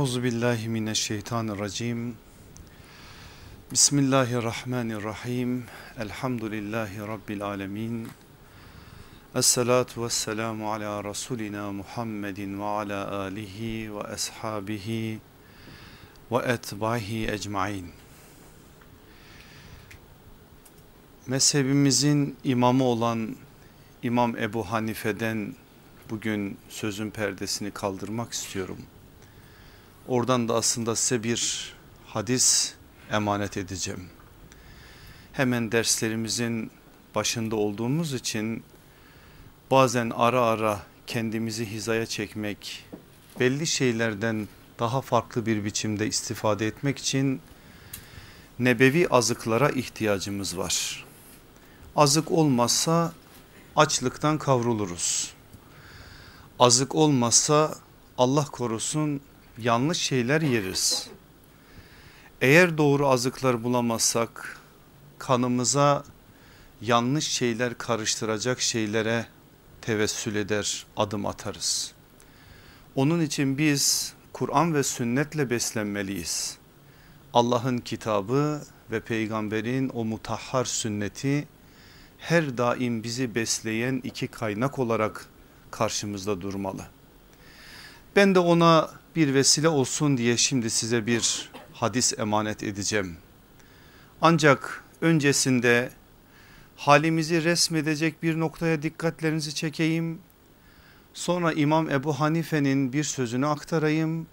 Euzu billahi mineşşeytanirracim. Bismillahirrahmanirrahim. Elhamdülillahi rabbil alamin. Essalatu vesselamu ala rasulina Muhammedin ve ala alihi ve ashabihi ve etbahi ecmaîn. Mezhebimizin imamı olan İmam Ebu Hanife'den bugün sözün perdesini kaldırmak istiyorum. Oradan da aslında size bir hadis emanet edeceğim. Hemen derslerimizin başında olduğumuz için bazen ara ara kendimizi hizaya çekmek, belli şeylerden daha farklı bir biçimde istifade etmek için nebevi azıklara ihtiyacımız var. Azık olmazsa açlıktan kavruluruz. Azık olmazsa Allah korusun yanlış şeyler yeriz. Eğer doğru azıklar bulamazsak kanımıza yanlış şeyler karıştıracak şeylere tevessül eder adım atarız. Onun için biz Kur'an ve sünnetle beslenmeliyiz. Allah'ın kitabı ve peygamberin o mutahhar sünneti her daim bizi besleyen iki kaynak olarak karşımızda durmalı. Ben de ona bir vesile olsun diye şimdi size bir hadis emanet edeceğim. Ancak öncesinde halimizi resmedecek bir noktaya dikkatlerinizi çekeyim. Sonra İmam Ebu Hanife'nin bir sözünü aktarayım.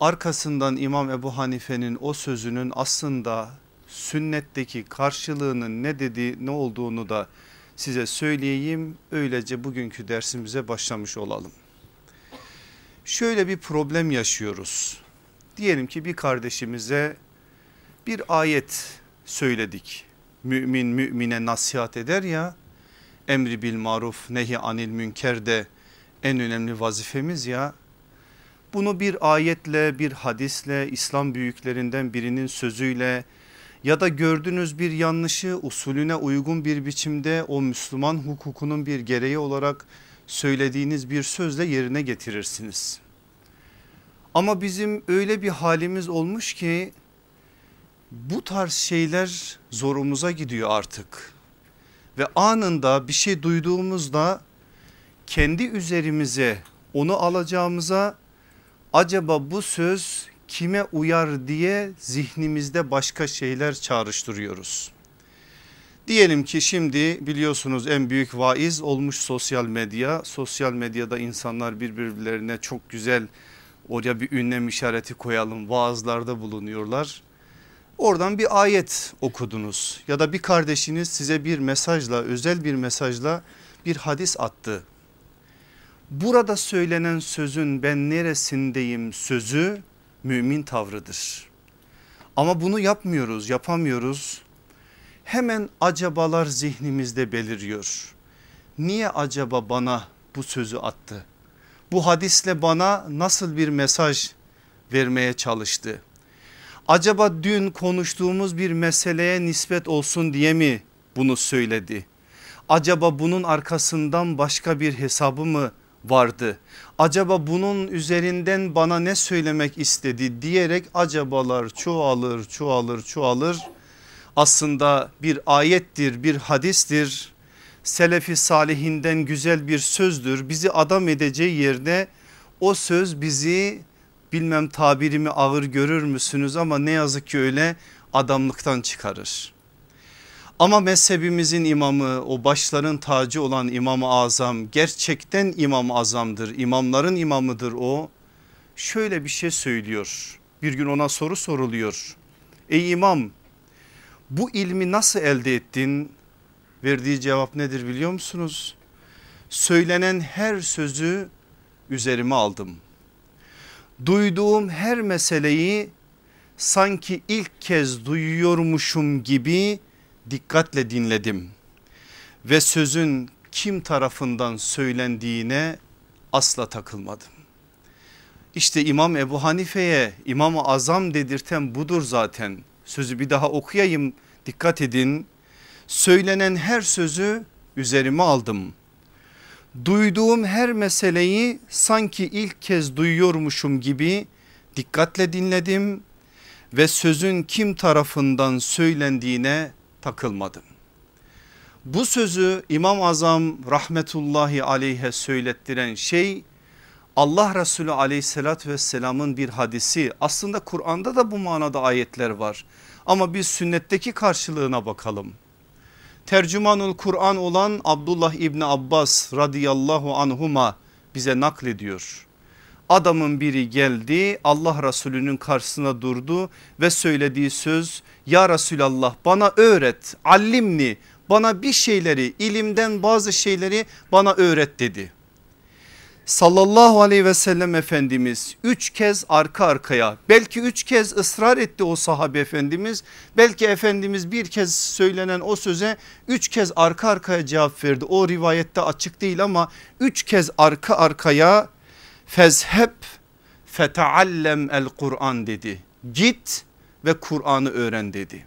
Arkasından İmam Ebu Hanife'nin o sözünün aslında sünnetteki karşılığının ne dediği ne olduğunu da size söyleyeyim. Öylece bugünkü dersimize başlamış olalım. Şöyle bir problem yaşıyoruz. Diyelim ki bir kardeşimize bir ayet söyledik. Mümin mümine nasihat eder ya emri bil maruf nehi anil münker de en önemli vazifemiz ya. Bunu bir ayetle bir hadisle İslam büyüklerinden birinin sözüyle ya da gördüğünüz bir yanlışı usulüne uygun bir biçimde o Müslüman hukukunun bir gereği olarak söylediğiniz bir sözle yerine getirirsiniz. Ama bizim öyle bir halimiz olmuş ki bu tarz şeyler zorumuza gidiyor artık. Ve anında bir şey duyduğumuzda kendi üzerimize onu alacağımıza acaba bu söz kime uyar diye zihnimizde başka şeyler çağrıştırıyoruz. Diyelim ki şimdi biliyorsunuz en büyük vaiz olmuş sosyal medya. Sosyal medyada insanlar birbirlerine çok güzel oraya bir ünlem işareti koyalım vaazlarda bulunuyorlar. Oradan bir ayet okudunuz ya da bir kardeşiniz size bir mesajla özel bir mesajla bir hadis attı. Burada söylenen sözün ben neresindeyim sözü mümin tavrıdır. Ama bunu yapmıyoruz yapamıyoruz. Hemen acabalar zihnimizde beliriyor. Niye acaba bana bu sözü attı? Bu hadisle bana nasıl bir mesaj vermeye çalıştı? Acaba dün konuştuğumuz bir meseleye nispet olsun diye mi bunu söyledi? Acaba bunun arkasından başka bir hesabı mı vardı? Acaba bunun üzerinden bana ne söylemek istedi diyerek acabalar çoğalır çoğalır çoğalır. Aslında bir ayettir bir hadistir selefi salihinden güzel bir sözdür. Bizi adam edeceği yerde o söz bizi bilmem tabirimi ağır görür müsünüz ama ne yazık ki öyle adamlıktan çıkarır. Ama mezhebimizin imamı o başların tacı olan İmam-ı Azam gerçekten İmam-ı Azam'dır. İmamların imamıdır o. Şöyle bir şey söylüyor. Bir gün ona soru soruluyor. Ey imam bu ilmi nasıl elde ettin? Verdiği cevap nedir biliyor musunuz? Söylenen her sözü üzerime aldım. Duyduğum her meseleyi sanki ilk kez duyuyormuşum gibi dikkatle dinledim. Ve sözün kim tarafından söylendiğine asla takılmadım. İşte İmam Ebu Hanife'ye İmam-ı Azam dedirten budur zaten. Sözü bir daha okuyayım dikkat edin söylenen her sözü üzerime aldım. Duyduğum her meseleyi sanki ilk kez duyuyormuşum gibi dikkatle dinledim ve sözün kim tarafından söylendiğine takılmadım. Bu sözü İmam Azam rahmetullahi aleyhe söylettiren şey Allah Resulü aleyhissalatü vesselamın bir hadisi aslında Kur'an'da da bu manada ayetler var ama biz sünnetteki karşılığına bakalım. Tercümanul Kur'an olan Abdullah İbni Abbas radıyallahu anhuma bize naklediyor. Adamın biri geldi Allah Resulü'nün karşısına durdu ve söylediği söz ya Resulallah bana öğret allimni bana bir şeyleri ilimden bazı şeyleri bana öğret dedi. Sallallahu aleyhi ve sellem Efendimiz üç kez arka arkaya belki üç kez ısrar etti o sahabe efendimiz belki Efendimiz bir kez söylenen o söze üç kez arka arkaya cevap verdi. O rivayette açık değil ama üç kez arka arkaya fezheb feteallem el Kur'an dedi. Git ve Kur'an'ı öğren dedi.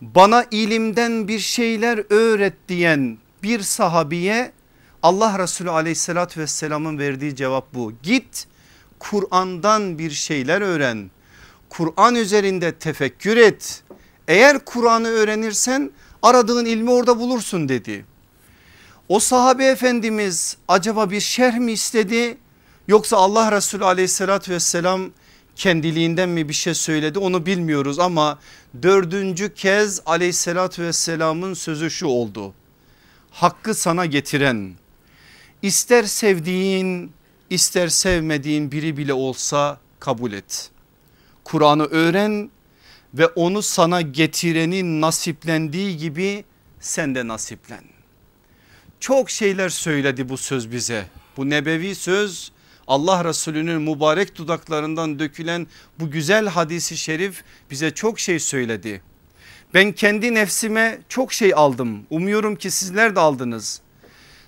Bana ilimden bir şeyler öğret diyen bir sahabiye Allah Resulü aleyhissalatü vesselamın verdiği cevap bu. Git Kur'an'dan bir şeyler öğren. Kur'an üzerinde tefekkür et. Eğer Kur'an'ı öğrenirsen aradığın ilmi orada bulursun dedi. O sahabe efendimiz acaba bir şerh mi istedi yoksa Allah Resulü aleyhissalatü vesselam kendiliğinden mi bir şey söyledi onu bilmiyoruz ama dördüncü kez aleyhissalatü vesselamın sözü şu oldu. Hakkı sana getiren ister sevdiğin ister sevmediğin biri bile olsa kabul et. Kur'an'ı öğren ve onu sana getirenin nasiplendiği gibi sen de nasiplen. Çok şeyler söyledi bu söz bize. Bu nebevi söz Allah Resulü'nün mübarek dudaklarından dökülen bu güzel hadisi şerif bize çok şey söyledi. Ben kendi nefsime çok şey aldım. Umuyorum ki sizler de aldınız.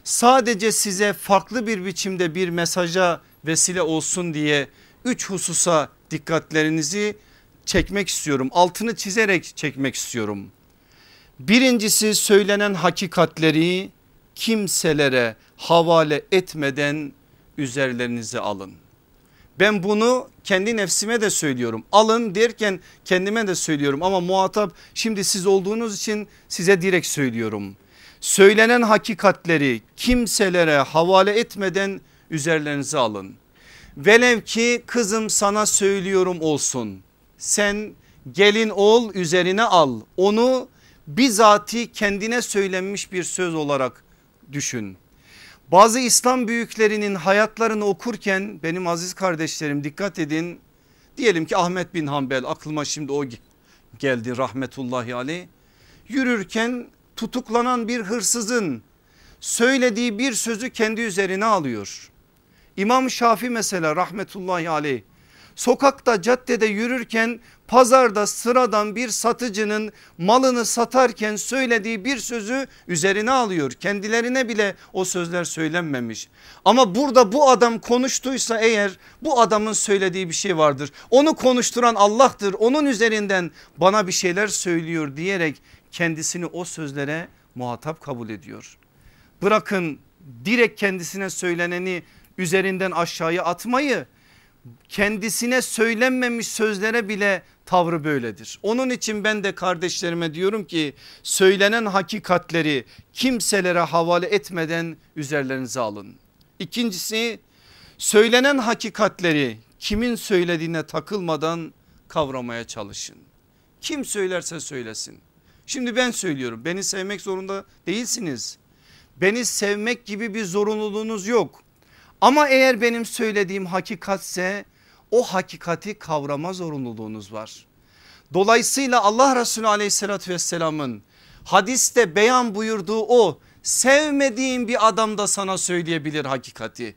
Sadece size farklı bir biçimde bir mesaja vesile olsun diye üç hususa dikkatlerinizi çekmek istiyorum. Altını çizerek çekmek istiyorum. Birincisi söylenen hakikatleri kimselere havale etmeden üzerlerinize alın. Ben bunu kendi nefsime de söylüyorum. Alın derken kendime de söylüyorum ama muhatap şimdi siz olduğunuz için size direkt söylüyorum. Söylenen hakikatleri kimselere havale etmeden üzerlerinize alın. Velev ki kızım sana söylüyorum olsun. Sen gelin ol üzerine al. Onu bizati kendine söylenmiş bir söz olarak düşün. Bazı İslam büyüklerinin hayatlarını okurken benim aziz kardeşlerim dikkat edin. Diyelim ki Ahmet bin Hanbel aklıma şimdi o geldi rahmetullahi aleyh. Yürürken tutuklanan bir hırsızın söylediği bir sözü kendi üzerine alıyor. İmam Şafi mesela rahmetullahi aleyh sokakta caddede yürürken pazarda sıradan bir satıcının malını satarken söylediği bir sözü üzerine alıyor. Kendilerine bile o sözler söylenmemiş. Ama burada bu adam konuştuysa eğer bu adamın söylediği bir şey vardır. Onu konuşturan Allah'tır. Onun üzerinden bana bir şeyler söylüyor diyerek kendisini o sözlere muhatap kabul ediyor. Bırakın direkt kendisine söyleneni üzerinden aşağıya atmayı kendisine söylenmemiş sözlere bile tavrı böyledir. Onun için ben de kardeşlerime diyorum ki söylenen hakikatleri kimselere havale etmeden üzerlerinize alın. İkincisi söylenen hakikatleri kimin söylediğine takılmadan kavramaya çalışın. Kim söylerse söylesin. Şimdi ben söylüyorum beni sevmek zorunda değilsiniz. Beni sevmek gibi bir zorunluluğunuz yok. Ama eğer benim söylediğim hakikatse o hakikati kavrama zorunluluğunuz var. Dolayısıyla Allah Resulü aleyhissalatü vesselamın hadiste beyan buyurduğu o sevmediğin bir adam da sana söyleyebilir hakikati.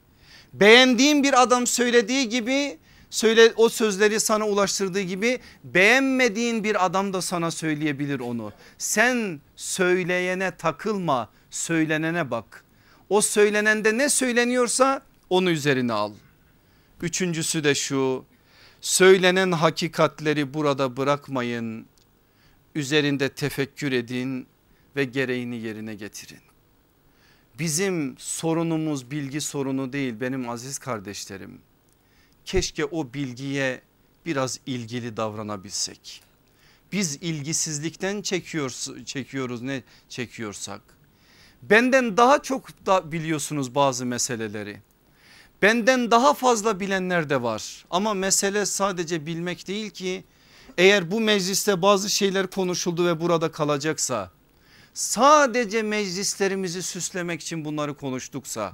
Beğendiğin bir adam söylediği gibi söyle o sözleri sana ulaştırdığı gibi beğenmediğin bir adam da sana söyleyebilir onu. Sen söyleyene takılma söylenene bak. O söylenende ne söyleniyorsa onu üzerine al. Üçüncüsü de şu söylenen hakikatleri burada bırakmayın. Üzerinde tefekkür edin ve gereğini yerine getirin. Bizim sorunumuz bilgi sorunu değil benim aziz kardeşlerim keşke o bilgiye biraz ilgili davranabilsek. Biz ilgisizlikten çekiyoruz, çekiyoruz ne çekiyorsak. Benden daha çok da biliyorsunuz bazı meseleleri. Benden daha fazla bilenler de var ama mesele sadece bilmek değil ki eğer bu mecliste bazı şeyler konuşuldu ve burada kalacaksa sadece meclislerimizi süslemek için bunları konuştuksa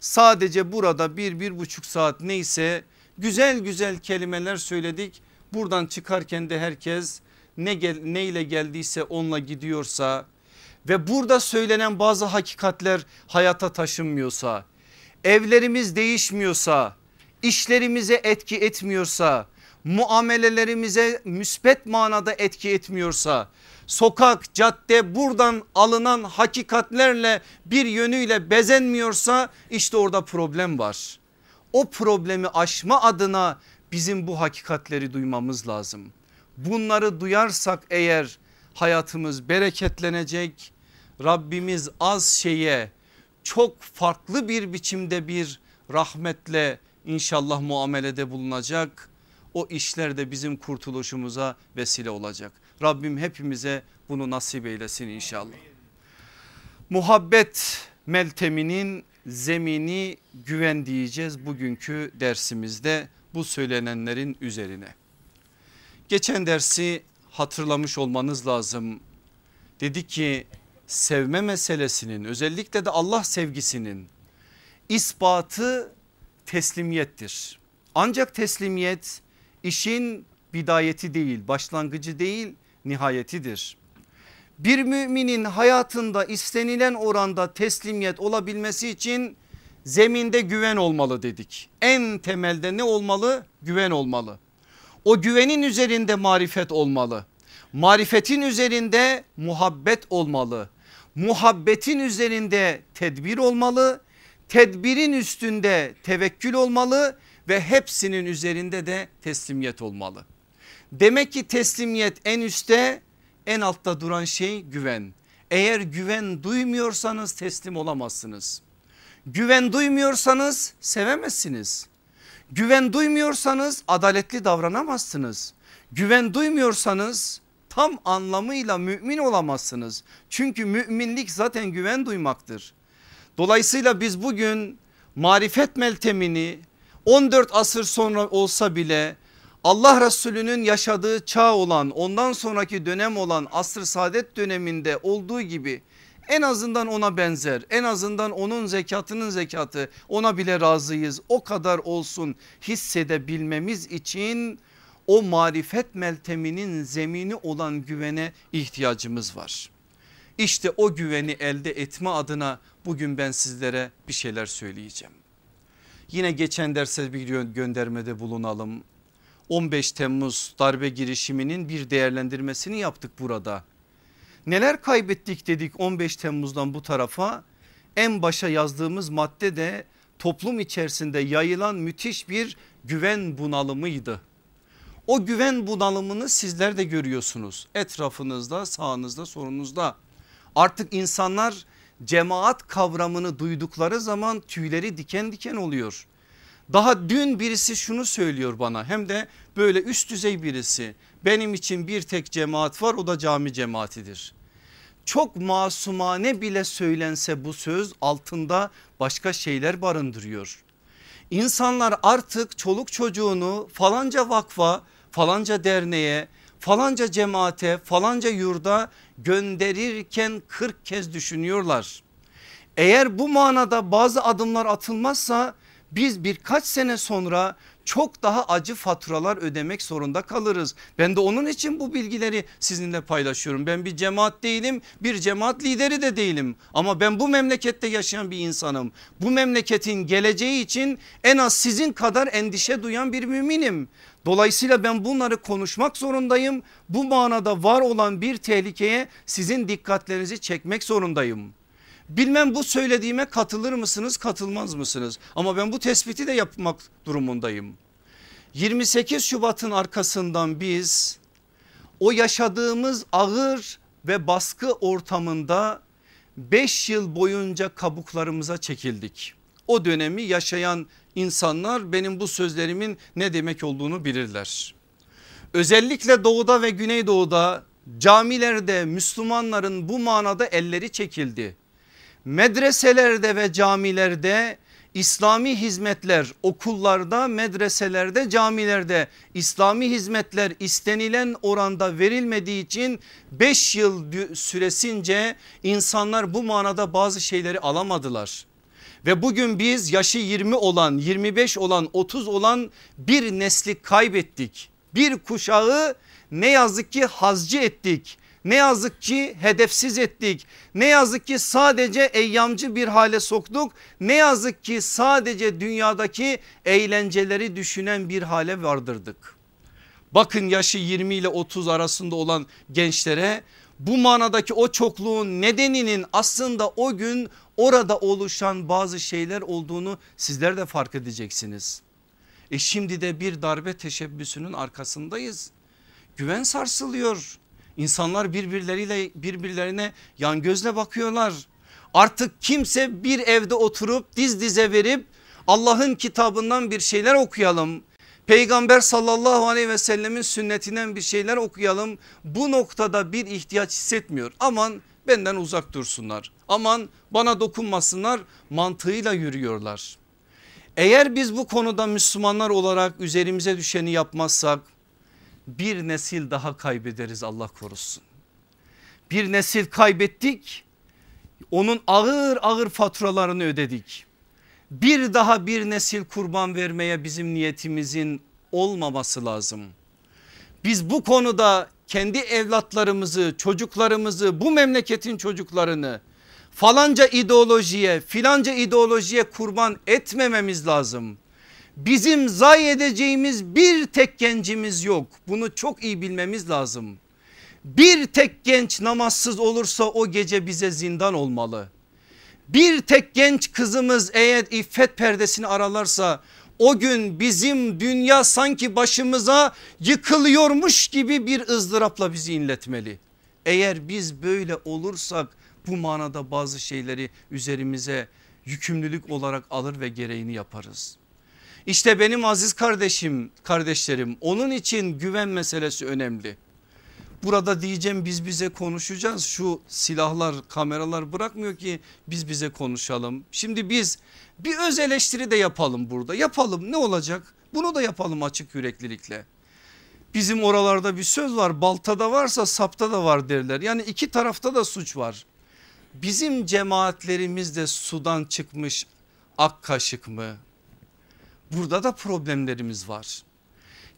sadece burada bir bir buçuk saat neyse güzel güzel kelimeler söyledik buradan çıkarken de herkes ne gel, neyle geldiyse onunla gidiyorsa ve burada söylenen bazı hakikatler hayata taşınmıyorsa evlerimiz değişmiyorsa işlerimize etki etmiyorsa muamelelerimize müspet manada etki etmiyorsa sokak cadde buradan alınan hakikatlerle bir yönüyle bezenmiyorsa işte orada problem var. O problemi aşma adına bizim bu hakikatleri duymamız lazım. Bunları duyarsak eğer hayatımız bereketlenecek. Rabbimiz az şeye çok farklı bir biçimde bir rahmetle inşallah muamelede bulunacak. O işler de bizim kurtuluşumuza vesile olacak. Rabbim hepimize bunu nasip eylesin inşallah. Muhabbet melteminin zemini güven diyeceğiz bugünkü dersimizde bu söylenenlerin üzerine. Geçen dersi hatırlamış olmanız lazım. Dedi ki sevme meselesinin özellikle de Allah sevgisinin ispatı teslimiyettir. Ancak teslimiyet işin bidayeti değil başlangıcı değil nihayetidir. Bir müminin hayatında istenilen oranda teslimiyet olabilmesi için zeminde güven olmalı dedik. En temelde ne olmalı? Güven olmalı. O güvenin üzerinde marifet olmalı. Marifetin üzerinde muhabbet olmalı. Muhabbetin üzerinde tedbir olmalı. Tedbirin üstünde tevekkül olmalı ve hepsinin üzerinde de teslimiyet olmalı. Demek ki teslimiyet en üstte en altta duran şey güven. Eğer güven duymuyorsanız teslim olamazsınız. Güven duymuyorsanız sevemezsiniz. Güven duymuyorsanız adaletli davranamazsınız. Güven duymuyorsanız tam anlamıyla mümin olamazsınız. Çünkü müminlik zaten güven duymaktır. Dolayısıyla biz bugün marifet meltemini 14 asır sonra olsa bile Allah Resulü'nün yaşadığı çağ olan ondan sonraki dönem olan asr saadet döneminde olduğu gibi en azından ona benzer en azından onun zekatının zekatı ona bile razıyız o kadar olsun hissedebilmemiz için o marifet melteminin zemini olan güvene ihtiyacımız var. İşte o güveni elde etme adına bugün ben sizlere bir şeyler söyleyeceğim. Yine geçen derse bir göndermede bulunalım. 15 Temmuz darbe girişiminin bir değerlendirmesini yaptık burada. Neler kaybettik dedik 15 Temmuz'dan bu tarafa en başa yazdığımız madde de toplum içerisinde yayılan müthiş bir güven bunalımıydı. O güven bunalımını sizler de görüyorsunuz etrafınızda sağınızda sorunuzda. Artık insanlar cemaat kavramını duydukları zaman tüyleri diken diken oluyor. Daha dün birisi şunu söylüyor bana hem de böyle üst düzey birisi. Benim için bir tek cemaat var o da cami cemaatidir. Çok masumane bile söylense bu söz altında başka şeyler barındırıyor. İnsanlar artık çoluk çocuğunu falanca vakfa falanca derneğe falanca cemaate falanca yurda gönderirken 40 kez düşünüyorlar. Eğer bu manada bazı adımlar atılmazsa biz birkaç sene sonra çok daha acı faturalar ödemek zorunda kalırız. Ben de onun için bu bilgileri sizinle paylaşıyorum. Ben bir cemaat değilim bir cemaat lideri de değilim ama ben bu memlekette yaşayan bir insanım. Bu memleketin geleceği için en az sizin kadar endişe duyan bir müminim. Dolayısıyla ben bunları konuşmak zorundayım. Bu manada var olan bir tehlikeye sizin dikkatlerinizi çekmek zorundayım. Bilmem bu söylediğime katılır mısınız katılmaz mısınız? Ama ben bu tespiti de yapmak durumundayım. 28 Şubat'ın arkasından biz o yaşadığımız ağır ve baskı ortamında 5 yıl boyunca kabuklarımıza çekildik. O dönemi yaşayan insanlar benim bu sözlerimin ne demek olduğunu bilirler. Özellikle doğuda ve güneydoğuda camilerde Müslümanların bu manada elleri çekildi. Medreselerde ve camilerde İslami hizmetler okullarda, medreselerde, camilerde İslami hizmetler istenilen oranda verilmediği için 5 yıl süresince insanlar bu manada bazı şeyleri alamadılar. Ve bugün biz yaşı 20 olan, 25 olan, 30 olan bir nesli kaybettik. Bir kuşağı ne yazık ki hazcı ettik. Ne yazık ki hedefsiz ettik. Ne yazık ki sadece eyyamcı bir hale soktuk. Ne yazık ki sadece dünyadaki eğlenceleri düşünen bir hale vardırdık. Bakın yaşı 20 ile 30 arasında olan gençlere bu manadaki o çokluğun nedeninin aslında o gün orada oluşan bazı şeyler olduğunu sizler de fark edeceksiniz. E şimdi de bir darbe teşebbüsünün arkasındayız. Güven sarsılıyor. İnsanlar birbirleriyle birbirlerine yan gözle bakıyorlar. Artık kimse bir evde oturup diz dize verip Allah'ın kitabından bir şeyler okuyalım. Peygamber sallallahu aleyhi ve sellemin sünnetinden bir şeyler okuyalım. Bu noktada bir ihtiyaç hissetmiyor. Aman benden uzak dursunlar. Aman bana dokunmasınlar mantığıyla yürüyorlar. Eğer biz bu konuda Müslümanlar olarak üzerimize düşeni yapmazsak bir nesil daha kaybederiz Allah korusun. Bir nesil kaybettik onun ağır ağır faturalarını ödedik. Bir daha bir nesil kurban vermeye bizim niyetimizin olmaması lazım. Biz bu konuda kendi evlatlarımızı çocuklarımızı bu memleketin çocuklarını falanca ideolojiye filanca ideolojiye kurban etmememiz lazım. Bizim zayi edeceğimiz bir tek gencimiz yok. Bunu çok iyi bilmemiz lazım. Bir tek genç namazsız olursa o gece bize zindan olmalı. Bir tek genç kızımız eğer iffet perdesini aralarsa o gün bizim dünya sanki başımıza yıkılıyormuş gibi bir ızdırapla bizi inletmeli. Eğer biz böyle olursak bu manada bazı şeyleri üzerimize yükümlülük olarak alır ve gereğini yaparız. İşte benim aziz kardeşim kardeşlerim onun için güven meselesi önemli. Burada diyeceğim biz bize konuşacağız şu silahlar kameralar bırakmıyor ki biz bize konuşalım. Şimdi biz bir öz eleştiri de yapalım burada yapalım ne olacak bunu da yapalım açık yüreklilikle. Bizim oralarda bir söz var baltada varsa sapta da var derler yani iki tarafta da suç var. Bizim cemaatlerimiz de sudan çıkmış ak kaşık mı Burada da problemlerimiz var.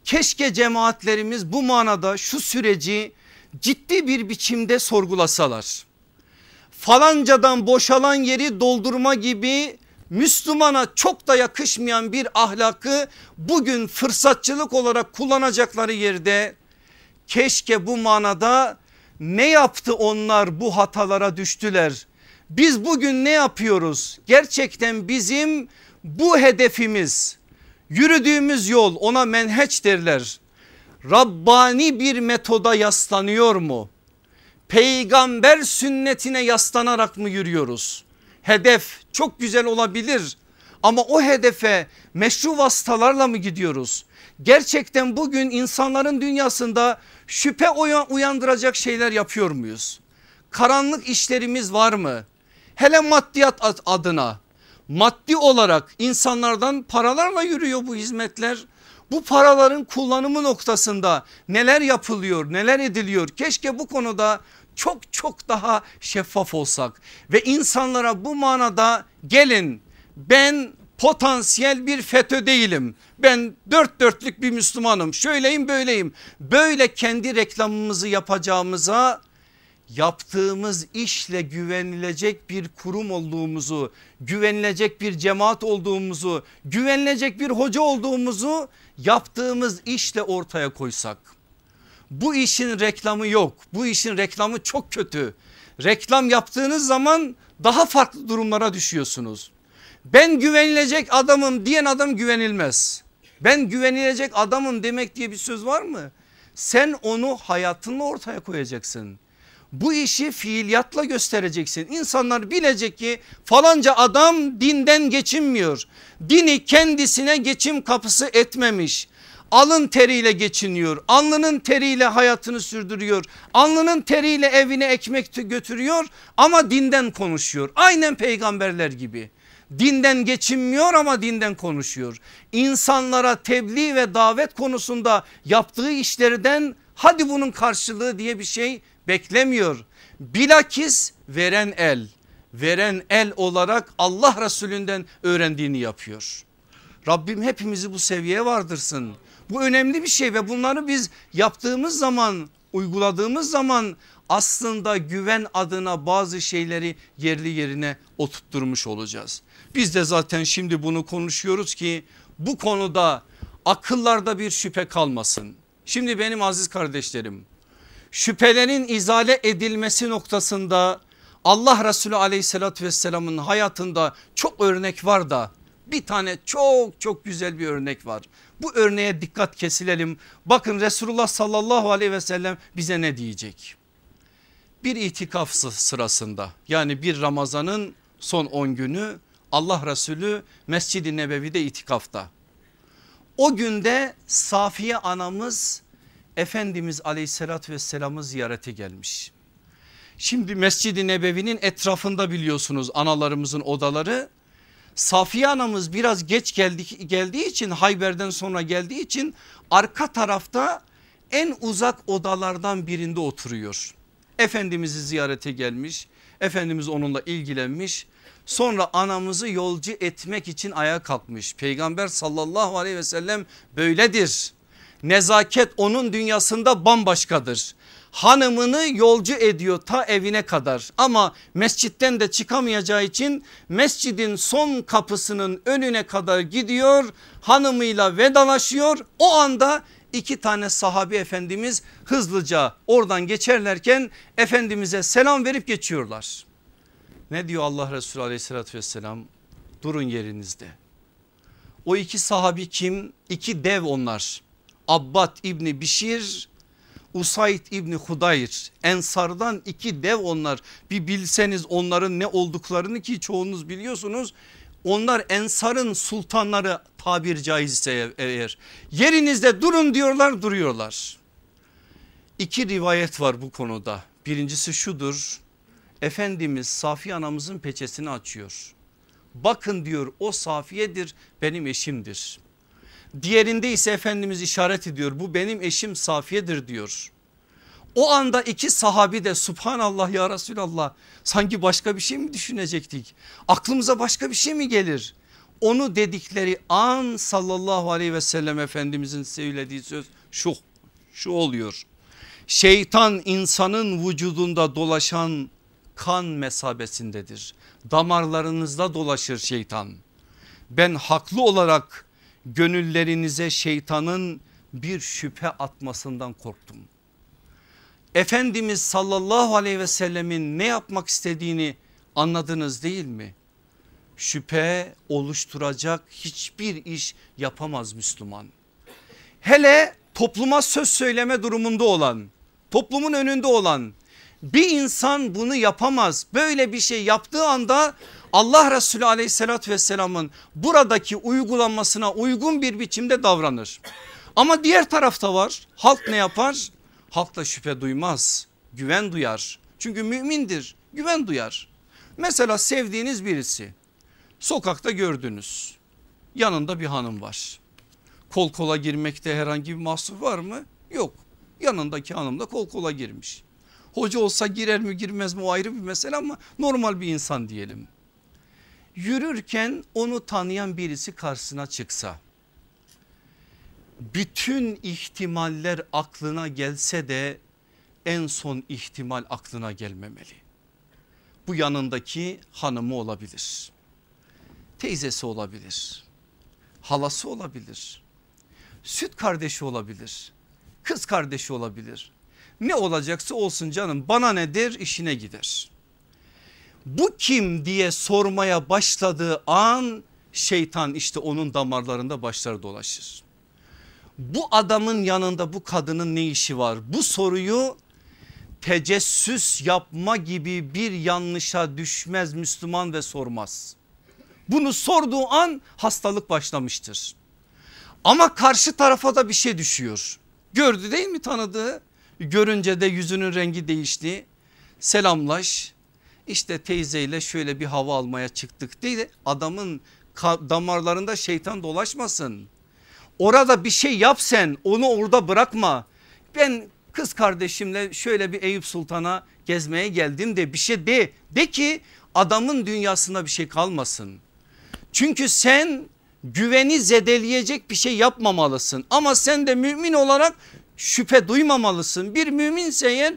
Keşke cemaatlerimiz bu manada şu süreci ciddi bir biçimde sorgulasalar. Falancadan boşalan yeri doldurma gibi Müslümana çok da yakışmayan bir ahlakı bugün fırsatçılık olarak kullanacakları yerde keşke bu manada ne yaptı onlar bu hatalara düştüler. Biz bugün ne yapıyoruz? Gerçekten bizim bu hedefimiz Yürüdüğümüz yol ona menheç derler. Rabbani bir metoda yaslanıyor mu? Peygamber sünnetine yaslanarak mı yürüyoruz? Hedef çok güzel olabilir ama o hedefe meşru vasıtalarla mı gidiyoruz? Gerçekten bugün insanların dünyasında şüphe uyandıracak şeyler yapıyor muyuz? Karanlık işlerimiz var mı? Hele maddiyat adına maddi olarak insanlardan paralarla yürüyor bu hizmetler. Bu paraların kullanımı noktasında neler yapılıyor neler ediliyor keşke bu konuda çok çok daha şeffaf olsak ve insanlara bu manada gelin ben potansiyel bir FETÖ değilim. Ben dört dörtlük bir Müslümanım şöyleyim böyleyim. Böyle kendi reklamımızı yapacağımıza yaptığımız işle güvenilecek bir kurum olduğumuzu, güvenilecek bir cemaat olduğumuzu, güvenilecek bir hoca olduğumuzu yaptığımız işle ortaya koysak. Bu işin reklamı yok. Bu işin reklamı çok kötü. Reklam yaptığınız zaman daha farklı durumlara düşüyorsunuz. Ben güvenilecek adamım diyen adam güvenilmez. Ben güvenilecek adamım demek diye bir söz var mı? Sen onu hayatınla ortaya koyacaksın Bu işi fiiliyatla göstereceksin. İnsanlar bilecek ki falanca adam dinden geçinmiyor. Dini kendisine geçim kapısı etmemiş alın teriyle geçiniyor. Alnının teriyle hayatını sürdürüyor. Alnının teriyle evine ekmek götürüyor ama dinden konuşuyor. Aynen peygamberler gibi. Dinden geçinmiyor ama dinden konuşuyor. İnsanlara tebliğ ve davet konusunda yaptığı işlerden hadi bunun karşılığı diye bir şey beklemiyor. Bilakis veren el, veren el olarak Allah Resulünden öğrendiğini yapıyor. Rabbim hepimizi bu seviyeye vardırsın. Bu önemli bir şey ve bunları biz yaptığımız zaman uyguladığımız zaman aslında güven adına bazı şeyleri yerli yerine oturtturmuş olacağız. Biz de zaten şimdi bunu konuşuyoruz ki bu konuda akıllarda bir şüphe kalmasın. Şimdi benim aziz kardeşlerim şüphelerin izale edilmesi noktasında Allah Resulü aleyhissalatü vesselamın hayatında çok örnek var da bir tane çok çok güzel bir örnek var. Bu örneğe dikkat kesilelim. Bakın Resulullah sallallahu aleyhi ve sellem bize ne diyecek? Bir itikaf sırasında yani bir Ramazan'ın son 10 günü Allah Resulü Mescid-i Nebevi'de itikafta. O günde Safiye anamız Efendimiz aleyhissalatü vesselam'ı ziyarete gelmiş. Şimdi Mescid-i Nebevi'nin etrafında biliyorsunuz analarımızın odaları Safiye anamız biraz geç geldi, geldiği için Hayber'den sonra geldiği için arka tarafta en uzak odalardan birinde oturuyor. Efendimiz'i ziyarete gelmiş. Efendimiz onunla ilgilenmiş. Sonra anamızı yolcu etmek için ayağa kalkmış. Peygamber sallallahu aleyhi ve sellem böyledir. Nezaket onun dünyasında bambaşkadır hanımını yolcu ediyor ta evine kadar ama mescitten de çıkamayacağı için mescidin son kapısının önüne kadar gidiyor hanımıyla vedalaşıyor o anda iki tane sahabi efendimiz hızlıca oradan geçerlerken efendimize selam verip geçiyorlar. Ne diyor Allah Resulü aleyhissalatü vesselam durun yerinizde. O iki sahabi kim? İki dev onlar. Abbad İbni Bişir Usayd İbni Hudayr Ensardan iki dev onlar bir bilseniz onların ne olduklarını ki çoğunuz biliyorsunuz. Onlar Ensar'ın sultanları tabir caizse eğer yerinizde durun diyorlar duruyorlar. İki rivayet var bu konuda birincisi şudur Efendimiz Safiye anamızın peçesini açıyor. Bakın diyor o Safiye'dir benim eşimdir. Diğerinde ise Efendimiz işaret ediyor bu benim eşim Safiye'dir diyor. O anda iki sahabi de subhanallah ya Resulallah sanki başka bir şey mi düşünecektik? Aklımıza başka bir şey mi gelir? Onu dedikleri an sallallahu aleyhi ve sellem Efendimizin söylediği söz şu, şu oluyor. Şeytan insanın vücudunda dolaşan kan mesabesindedir. Damarlarınızda dolaşır şeytan. Ben haklı olarak gönüllerinize şeytanın bir şüphe atmasından korktum. Efendimiz sallallahu aleyhi ve sellemin ne yapmak istediğini anladınız değil mi? Şüphe oluşturacak hiçbir iş yapamaz Müslüman. Hele topluma söz söyleme durumunda olan toplumun önünde olan bir insan bunu yapamaz. Böyle bir şey yaptığı anda Allah Resulü aleyhissalatü vesselamın buradaki uygulanmasına uygun bir biçimde davranır. Ama diğer tarafta var halk ne yapar? Halk da şüphe duymaz güven duyar. Çünkü mümindir güven duyar. Mesela sevdiğiniz birisi sokakta gördünüz yanında bir hanım var. Kol kola girmekte herhangi bir mahsur var mı? Yok yanındaki hanım da kol kola girmiş. Hoca olsa girer mi girmez mi o ayrı bir mesele ama normal bir insan diyelim yürürken onu tanıyan birisi karşısına çıksa bütün ihtimaller aklına gelse de en son ihtimal aklına gelmemeli. Bu yanındaki hanımı olabilir. Teyzesi olabilir. Halası olabilir. Süt kardeşi olabilir. Kız kardeşi olabilir. Ne olacaksa olsun canım bana nedir işine gider bu kim diye sormaya başladığı an şeytan işte onun damarlarında başlar dolaşır. Bu adamın yanında bu kadının ne işi var? Bu soruyu tecessüs yapma gibi bir yanlışa düşmez Müslüman ve sormaz. Bunu sorduğu an hastalık başlamıştır. Ama karşı tarafa da bir şey düşüyor. Gördü değil mi tanıdığı? Görünce de yüzünün rengi değişti. Selamlaş. İşte teyzeyle şöyle bir hava almaya çıktık değil adamın damarlarında şeytan dolaşmasın. Orada bir şey yap sen onu orada bırakma. Ben kız kardeşimle şöyle bir Eyüp Sultan'a gezmeye geldim de bir şey de. De ki adamın dünyasında bir şey kalmasın. Çünkü sen güveni zedeleyecek bir şey yapmamalısın. Ama sen de mümin olarak şüphe duymamalısın. Bir müminse eğer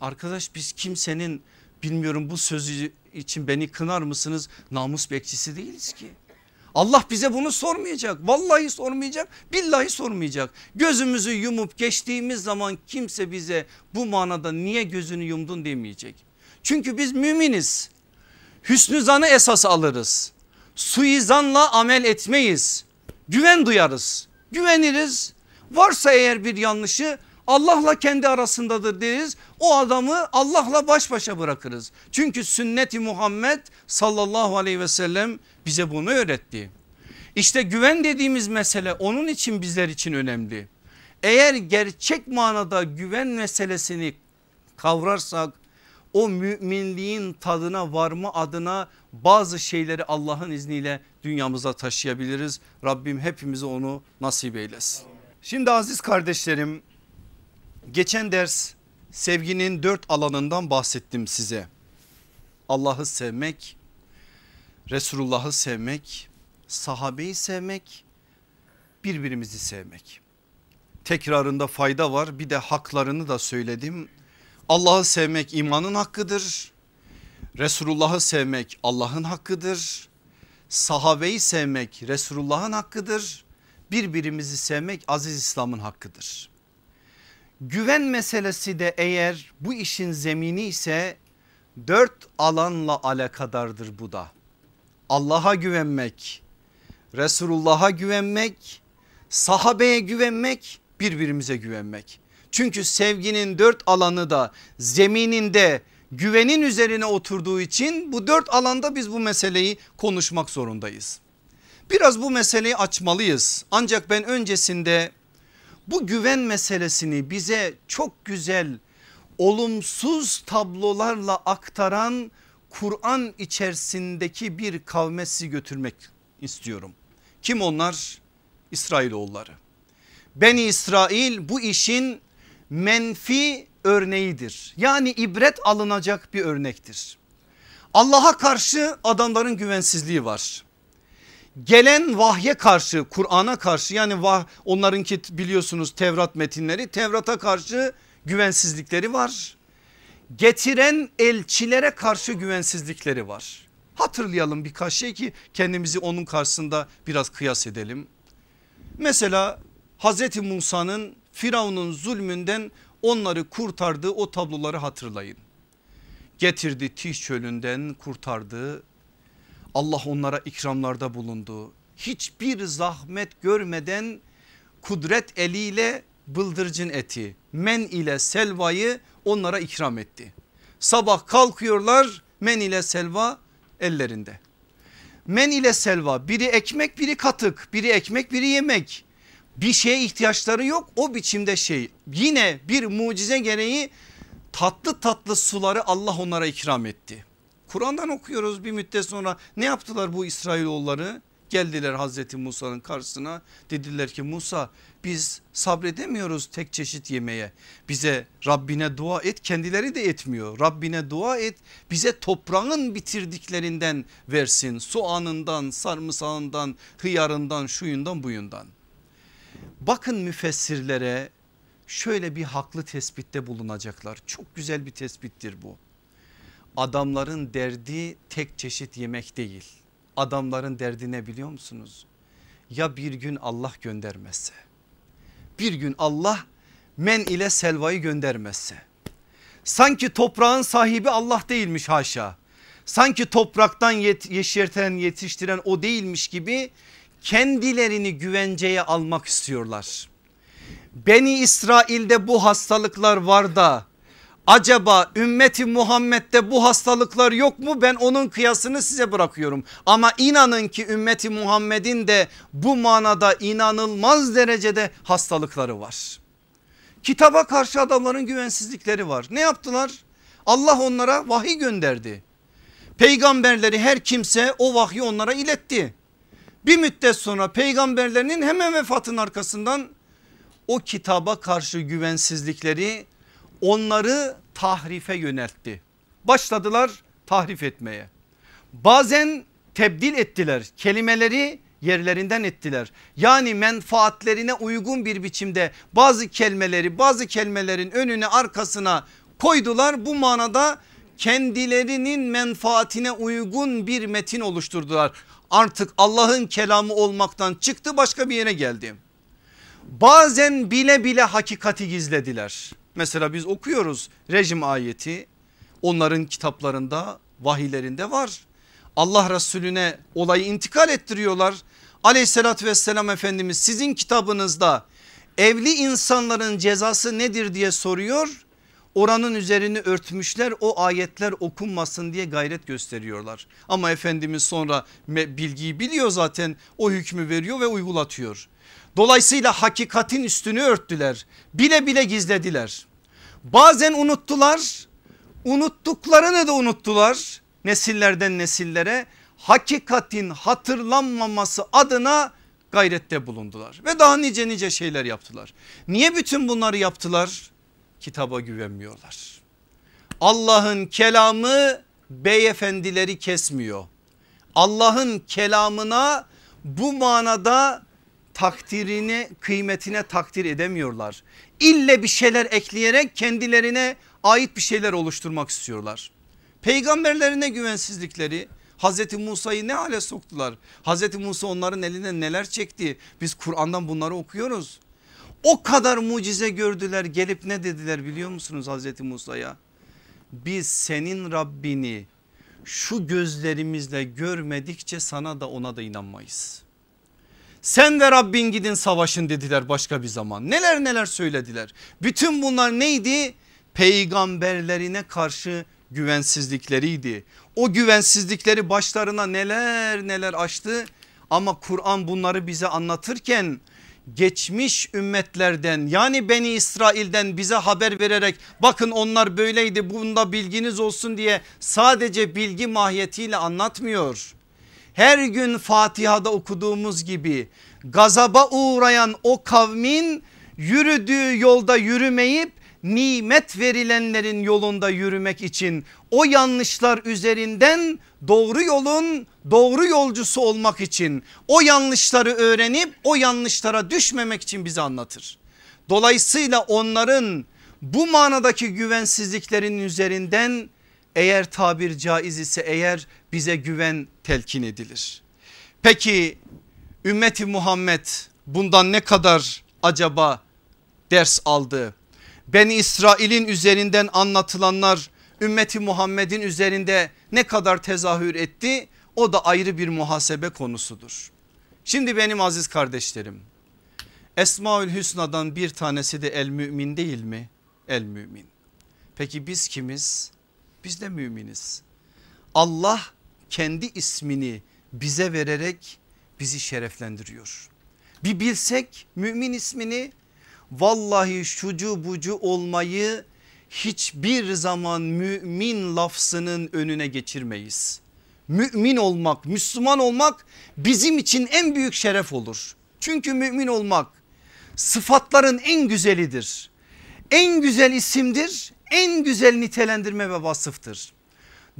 arkadaş biz kimsenin bilmiyorum bu sözü için beni kınar mısınız namus bekçisi değiliz ki. Allah bize bunu sormayacak. Vallahi sormayacak. Billahi sormayacak. Gözümüzü yumup geçtiğimiz zaman kimse bize bu manada niye gözünü yumdun demeyecek. Çünkü biz müminiz. Hüsnü zanı esas alırız. Suizanla amel etmeyiz. Güven duyarız. Güveniriz. Varsa eğer bir yanlışı Allah'la kendi arasındadır deriz. O adamı Allah'la baş başa bırakırız. Çünkü sünneti Muhammed sallallahu aleyhi ve sellem bize bunu öğretti. İşte güven dediğimiz mesele onun için bizler için önemli. Eğer gerçek manada güven meselesini kavrarsak o müminliğin tadına varma adına bazı şeyleri Allah'ın izniyle dünyamıza taşıyabiliriz. Rabbim hepimize onu nasip eylesin. Şimdi aziz kardeşlerim geçen ders sevginin dört alanından bahsettim size. Allah'ı sevmek, Resulullah'ı sevmek, sahabeyi sevmek, birbirimizi sevmek. Tekrarında fayda var bir de haklarını da söyledim. Allah'ı sevmek imanın hakkıdır. Resulullah'ı sevmek Allah'ın hakkıdır. Sahabeyi sevmek Resulullah'ın hakkıdır. Birbirimizi sevmek aziz İslam'ın hakkıdır. Güven meselesi de eğer bu işin zemini ise dört alanla alakadardır bu da. Allah'a güvenmek, Resulullah'a güvenmek, sahabeye güvenmek, birbirimize güvenmek. Çünkü sevginin dört alanı da zemininde güvenin üzerine oturduğu için bu dört alanda biz bu meseleyi konuşmak zorundayız. Biraz bu meseleyi açmalıyız. Ancak ben öncesinde bu güven meselesini bize çok güzel olumsuz tablolarla aktaran Kur'an içerisindeki bir kavme sizi götürmek istiyorum. Kim onlar? İsrailoğulları. Beni İsrail bu işin menfi örneğidir. Yani ibret alınacak bir örnektir. Allah'a karşı adamların güvensizliği var. Gelen vahye karşı Kur'an'a karşı yani vah, onlarınki biliyorsunuz Tevrat metinleri Tevrat'a karşı güvensizlikleri var. Getiren elçilere karşı güvensizlikleri var. Hatırlayalım birkaç şey ki kendimizi onun karşısında biraz kıyas edelim. Mesela Hazreti Musa'nın Firavun'un zulmünden onları kurtardığı o tabloları hatırlayın. Getirdi Tiş çölünden kurtardı. Allah onlara ikramlarda bulundu. Hiçbir zahmet görmeden kudret eliyle bıldırcın eti men ile selvayı onlara ikram etti. Sabah kalkıyorlar men ile selva ellerinde. Men ile selva biri ekmek biri katık biri ekmek biri yemek bir şeye ihtiyaçları yok o biçimde şey yine bir mucize gereği tatlı tatlı suları Allah onlara ikram etti. Kur'an'dan okuyoruz bir müddet sonra ne yaptılar bu İsrailoğulları? Geldiler Hazreti Musa'nın karşısına dediler ki Musa biz sabredemiyoruz tek çeşit yemeğe. Bize Rabbine dua et kendileri de etmiyor. Rabbine dua et bize toprağın bitirdiklerinden versin. Soğanından, sarımsağından, hıyarından, şuyundan buyundan. Bakın müfessirlere şöyle bir haklı tespitte bulunacaklar. Çok güzel bir tespittir bu. Adamların derdi tek çeşit yemek değil. Adamların derdi ne biliyor musunuz? Ya bir gün Allah göndermezse bir gün Allah men ile selvayı göndermezse sanki toprağın sahibi Allah değilmiş haşa sanki topraktan yet yeşerten yetiştiren o değilmiş gibi kendilerini güvenceye almak istiyorlar. Beni İsrail'de bu hastalıklar var da Acaba ümmeti Muhammed'de bu hastalıklar yok mu? Ben onun kıyasını size bırakıyorum. Ama inanın ki ümmeti Muhammed'in de bu manada inanılmaz derecede hastalıkları var. Kitaba karşı adamların güvensizlikleri var. Ne yaptılar? Allah onlara vahiy gönderdi. Peygamberleri her kimse o vahyi onlara iletti. Bir müddet sonra peygamberlerinin hemen vefatın arkasından o kitaba karşı güvensizlikleri onları tahrife yöneltti. Başladılar tahrif etmeye. Bazen tebdil ettiler kelimeleri yerlerinden ettiler. Yani menfaatlerine uygun bir biçimde bazı kelimeleri bazı kelimelerin önüne arkasına koydular. Bu manada kendilerinin menfaatine uygun bir metin oluşturdular. Artık Allah'ın kelamı olmaktan çıktı başka bir yere geldi. Bazen bile bile hakikati gizlediler. Mesela biz okuyoruz rejim ayeti onların kitaplarında vahiylerinde var. Allah Resulüne olayı intikal ettiriyorlar. Aleyhissalatü vesselam Efendimiz sizin kitabınızda evli insanların cezası nedir diye soruyor. Oranın üzerini örtmüşler o ayetler okunmasın diye gayret gösteriyorlar. Ama Efendimiz sonra bilgiyi biliyor zaten o hükmü veriyor ve uygulatıyor. Dolayısıyla hakikatin üstünü örttüler. Bile bile gizlediler. Bazen unuttular. Unuttuklarını da unuttular. Nesillerden nesillere hakikatin hatırlanmaması adına gayrette bulundular. Ve daha nice nice şeyler yaptılar. Niye bütün bunları yaptılar? Kitaba güvenmiyorlar. Allah'ın kelamı beyefendileri kesmiyor. Allah'ın kelamına bu manada takdirini kıymetine takdir edemiyorlar. İlle bir şeyler ekleyerek kendilerine ait bir şeyler oluşturmak istiyorlar. Peygamberlerine güvensizlikleri Hazreti Musa'yı ne hale soktular? Hazreti Musa onların eline neler çekti? Biz Kur'an'dan bunları okuyoruz. O kadar mucize gördüler gelip ne dediler biliyor musunuz Hazreti Musa'ya? Biz senin Rabbini şu gözlerimizle görmedikçe sana da ona da inanmayız. Sen ve Rabbin gidin savaşın dediler başka bir zaman. Neler neler söylediler. Bütün bunlar neydi? Peygamberlerine karşı güvensizlikleriydi. O güvensizlikleri başlarına neler neler açtı ama Kur'an bunları bize anlatırken geçmiş ümmetlerden yani Beni İsrail'den bize haber vererek bakın onlar böyleydi bunda bilginiz olsun diye sadece bilgi mahiyetiyle anlatmıyor her gün Fatiha'da okuduğumuz gibi gazaba uğrayan o kavmin yürüdüğü yolda yürümeyip nimet verilenlerin yolunda yürümek için o yanlışlar üzerinden doğru yolun doğru yolcusu olmak için o yanlışları öğrenip o yanlışlara düşmemek için bize anlatır. Dolayısıyla onların bu manadaki güvensizliklerin üzerinden eğer tabir caiz ise eğer bize güven telkin edilir. Peki ümmeti Muhammed bundan ne kadar acaba ders aldı? Ben İsrail'in üzerinden anlatılanlar ümmeti Muhammed'in üzerinde ne kadar tezahür etti? O da ayrı bir muhasebe konusudur. Şimdi benim aziz kardeşlerim Esmaül Hüsna'dan bir tanesi de el mümin değil mi? El mümin. Peki biz kimiz? Biz de müminiz. Allah kendi ismini bize vererek bizi şereflendiriyor. Bir bilsek mümin ismini vallahi şucu bucu olmayı hiçbir zaman mümin lafzının önüne geçirmeyiz. Mümin olmak Müslüman olmak bizim için en büyük şeref olur. Çünkü mümin olmak sıfatların en güzelidir. En güzel isimdir en güzel nitelendirme ve vasıftır.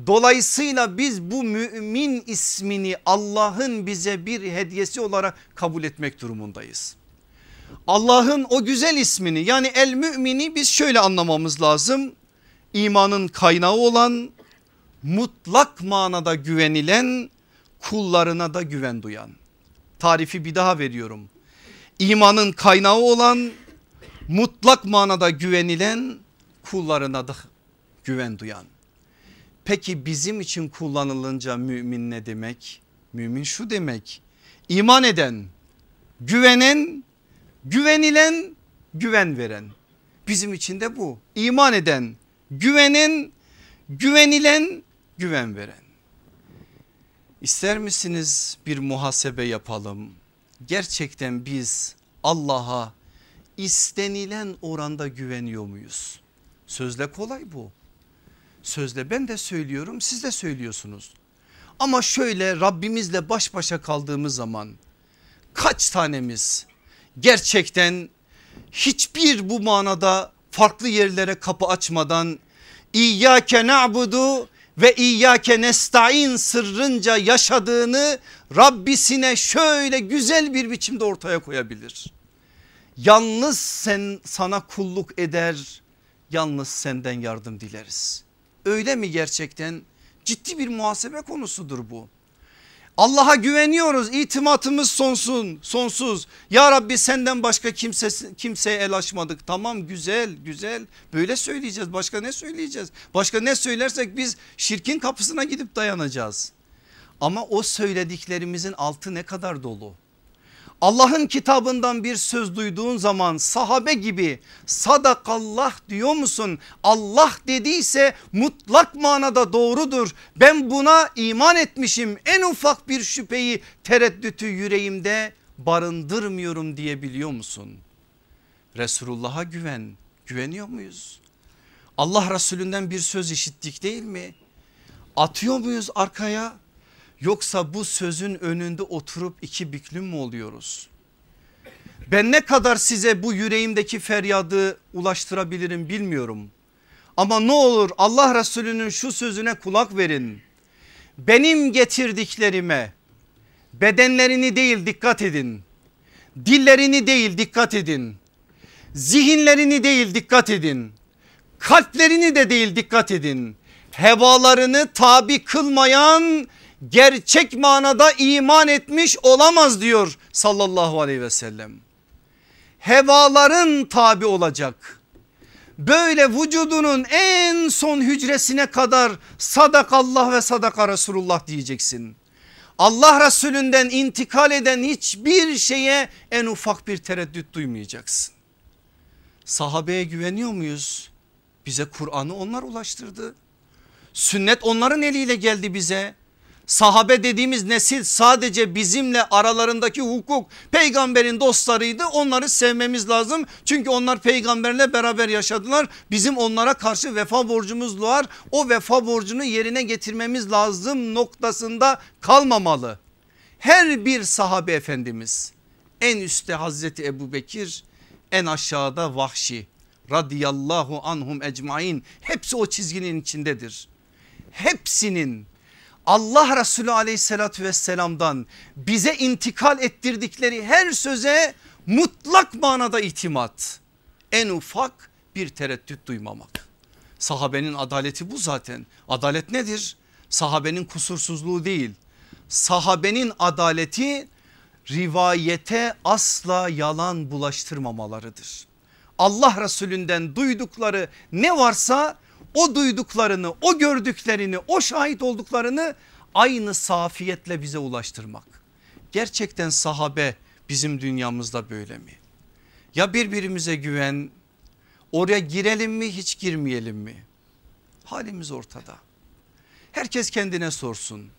Dolayısıyla biz bu mümin ismini Allah'ın bize bir hediyesi olarak kabul etmek durumundayız. Allah'ın o güzel ismini yani el mümini biz şöyle anlamamız lazım. İmanın kaynağı olan mutlak manada güvenilen kullarına da güven duyan. Tarifi bir daha veriyorum. İmanın kaynağı olan mutlak manada güvenilen kullarına da güven duyan. Peki bizim için kullanılınca mümin ne demek? Mümin şu demek iman eden, güvenen, güvenilen, güven veren. Bizim için de bu iman eden, güvenen, güvenilen, güven veren. İster misiniz bir muhasebe yapalım? Gerçekten biz Allah'a istenilen oranda güveniyor muyuz? Sözle kolay bu. Sözle ben de söylüyorum siz de söylüyorsunuz. Ama şöyle Rabbimizle baş başa kaldığımız zaman kaç tanemiz gerçekten hiçbir bu manada farklı yerlere kapı açmadan İyyâke na'budu ve İyyâke nesta'in sırrınca yaşadığını Rabbisine şöyle güzel bir biçimde ortaya koyabilir. Yalnız sen sana kulluk eder yalnız senden yardım dileriz. Öyle mi gerçekten? Ciddi bir muhasebe konusudur bu. Allah'a güveniyoruz itimatımız sonsun, sonsuz. Ya Rabbi senden başka kimse, kimseye el açmadık. Tamam güzel güzel böyle söyleyeceğiz başka ne söyleyeceğiz? Başka ne söylersek biz şirkin kapısına gidip dayanacağız. Ama o söylediklerimizin altı ne kadar dolu? Allah'ın kitabından bir söz duyduğun zaman sahabe gibi sadakallah diyor musun? Allah dediyse mutlak manada doğrudur. Ben buna iman etmişim. En ufak bir şüpheyi tereddütü yüreğimde barındırmıyorum diyebiliyor musun? Resulullah'a güven. Güveniyor muyuz? Allah Resulünden bir söz işittik değil mi? Atıyor muyuz arkaya? Yoksa bu sözün önünde oturup iki büklüm mü oluyoruz? Ben ne kadar size bu yüreğimdeki feryadı ulaştırabilirim bilmiyorum. Ama ne olur Allah Resulü'nün şu sözüne kulak verin. Benim getirdiklerime bedenlerini değil dikkat edin. Dillerini değil dikkat edin. Zihinlerini değil dikkat edin. Kalplerini de değil dikkat edin. Hevalarını tabi kılmayan gerçek manada iman etmiş olamaz diyor sallallahu aleyhi ve sellem. Hevaların tabi olacak. Böyle vücudunun en son hücresine kadar sadakallah ve sadaka Resulullah diyeceksin. Allah Resulünden intikal eden hiçbir şeye en ufak bir tereddüt duymayacaksın. Sahabeye güveniyor muyuz? Bize Kur'an'ı onlar ulaştırdı. Sünnet onların eliyle geldi bize. Sahabe dediğimiz nesil sadece bizimle aralarındaki hukuk peygamberin dostlarıydı onları sevmemiz lazım. Çünkü onlar peygamberle beraber yaşadılar bizim onlara karşı vefa borcumuz var o vefa borcunu yerine getirmemiz lazım noktasında kalmamalı. Her bir sahabe efendimiz en üstte Hazreti Ebu Bekir en aşağıda Vahşi radıyallahu anhum ecmain hepsi o çizginin içindedir. Hepsinin Allah Resulü aleyhissalatü vesselamdan bize intikal ettirdikleri her söze mutlak manada itimat. En ufak bir tereddüt duymamak. Sahabenin adaleti bu zaten. Adalet nedir? Sahabenin kusursuzluğu değil. Sahabenin adaleti rivayete asla yalan bulaştırmamalarıdır. Allah Resulünden duydukları ne varsa o duyduklarını o gördüklerini o şahit olduklarını aynı safiyetle bize ulaştırmak. Gerçekten sahabe bizim dünyamızda böyle mi? Ya birbirimize güven oraya girelim mi hiç girmeyelim mi? Halimiz ortada. Herkes kendine sorsun.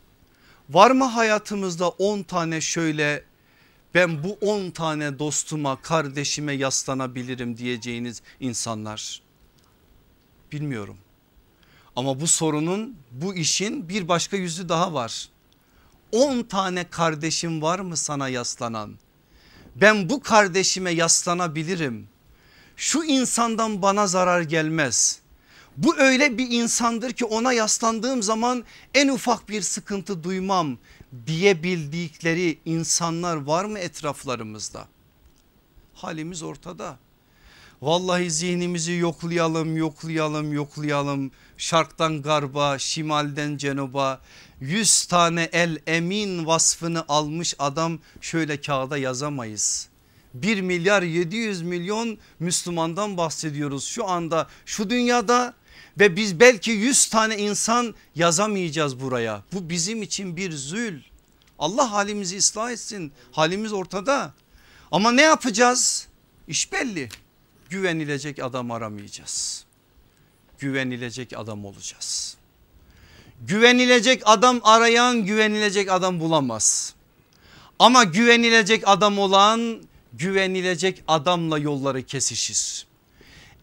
Var mı hayatımızda 10 tane şöyle ben bu 10 tane dostuma kardeşime yaslanabilirim diyeceğiniz insanlar? Bilmiyorum. Ama bu sorunun bu işin bir başka yüzü daha var. 10 tane kardeşim var mı sana yaslanan? Ben bu kardeşime yaslanabilirim. Şu insandan bana zarar gelmez. Bu öyle bir insandır ki ona yaslandığım zaman en ufak bir sıkıntı duymam diyebildikleri insanlar var mı etraflarımızda? Halimiz ortada. Vallahi zihnimizi yoklayalım, yoklayalım, yoklayalım. Şarktan garba, şimalden cenuba 100 tane el emin vasfını almış adam şöyle kağıda yazamayız. 1 milyar 700 milyon Müslümandan bahsediyoruz şu anda şu dünyada ve biz belki 100 tane insan yazamayacağız buraya. Bu bizim için bir zül. Allah halimizi ıslah etsin. Halimiz ortada. Ama ne yapacağız? İş belli güvenilecek adam aramayacağız. güvenilecek adam olacağız. Güvenilecek adam arayan güvenilecek adam bulamaz. Ama güvenilecek adam olan güvenilecek adamla yolları kesişir.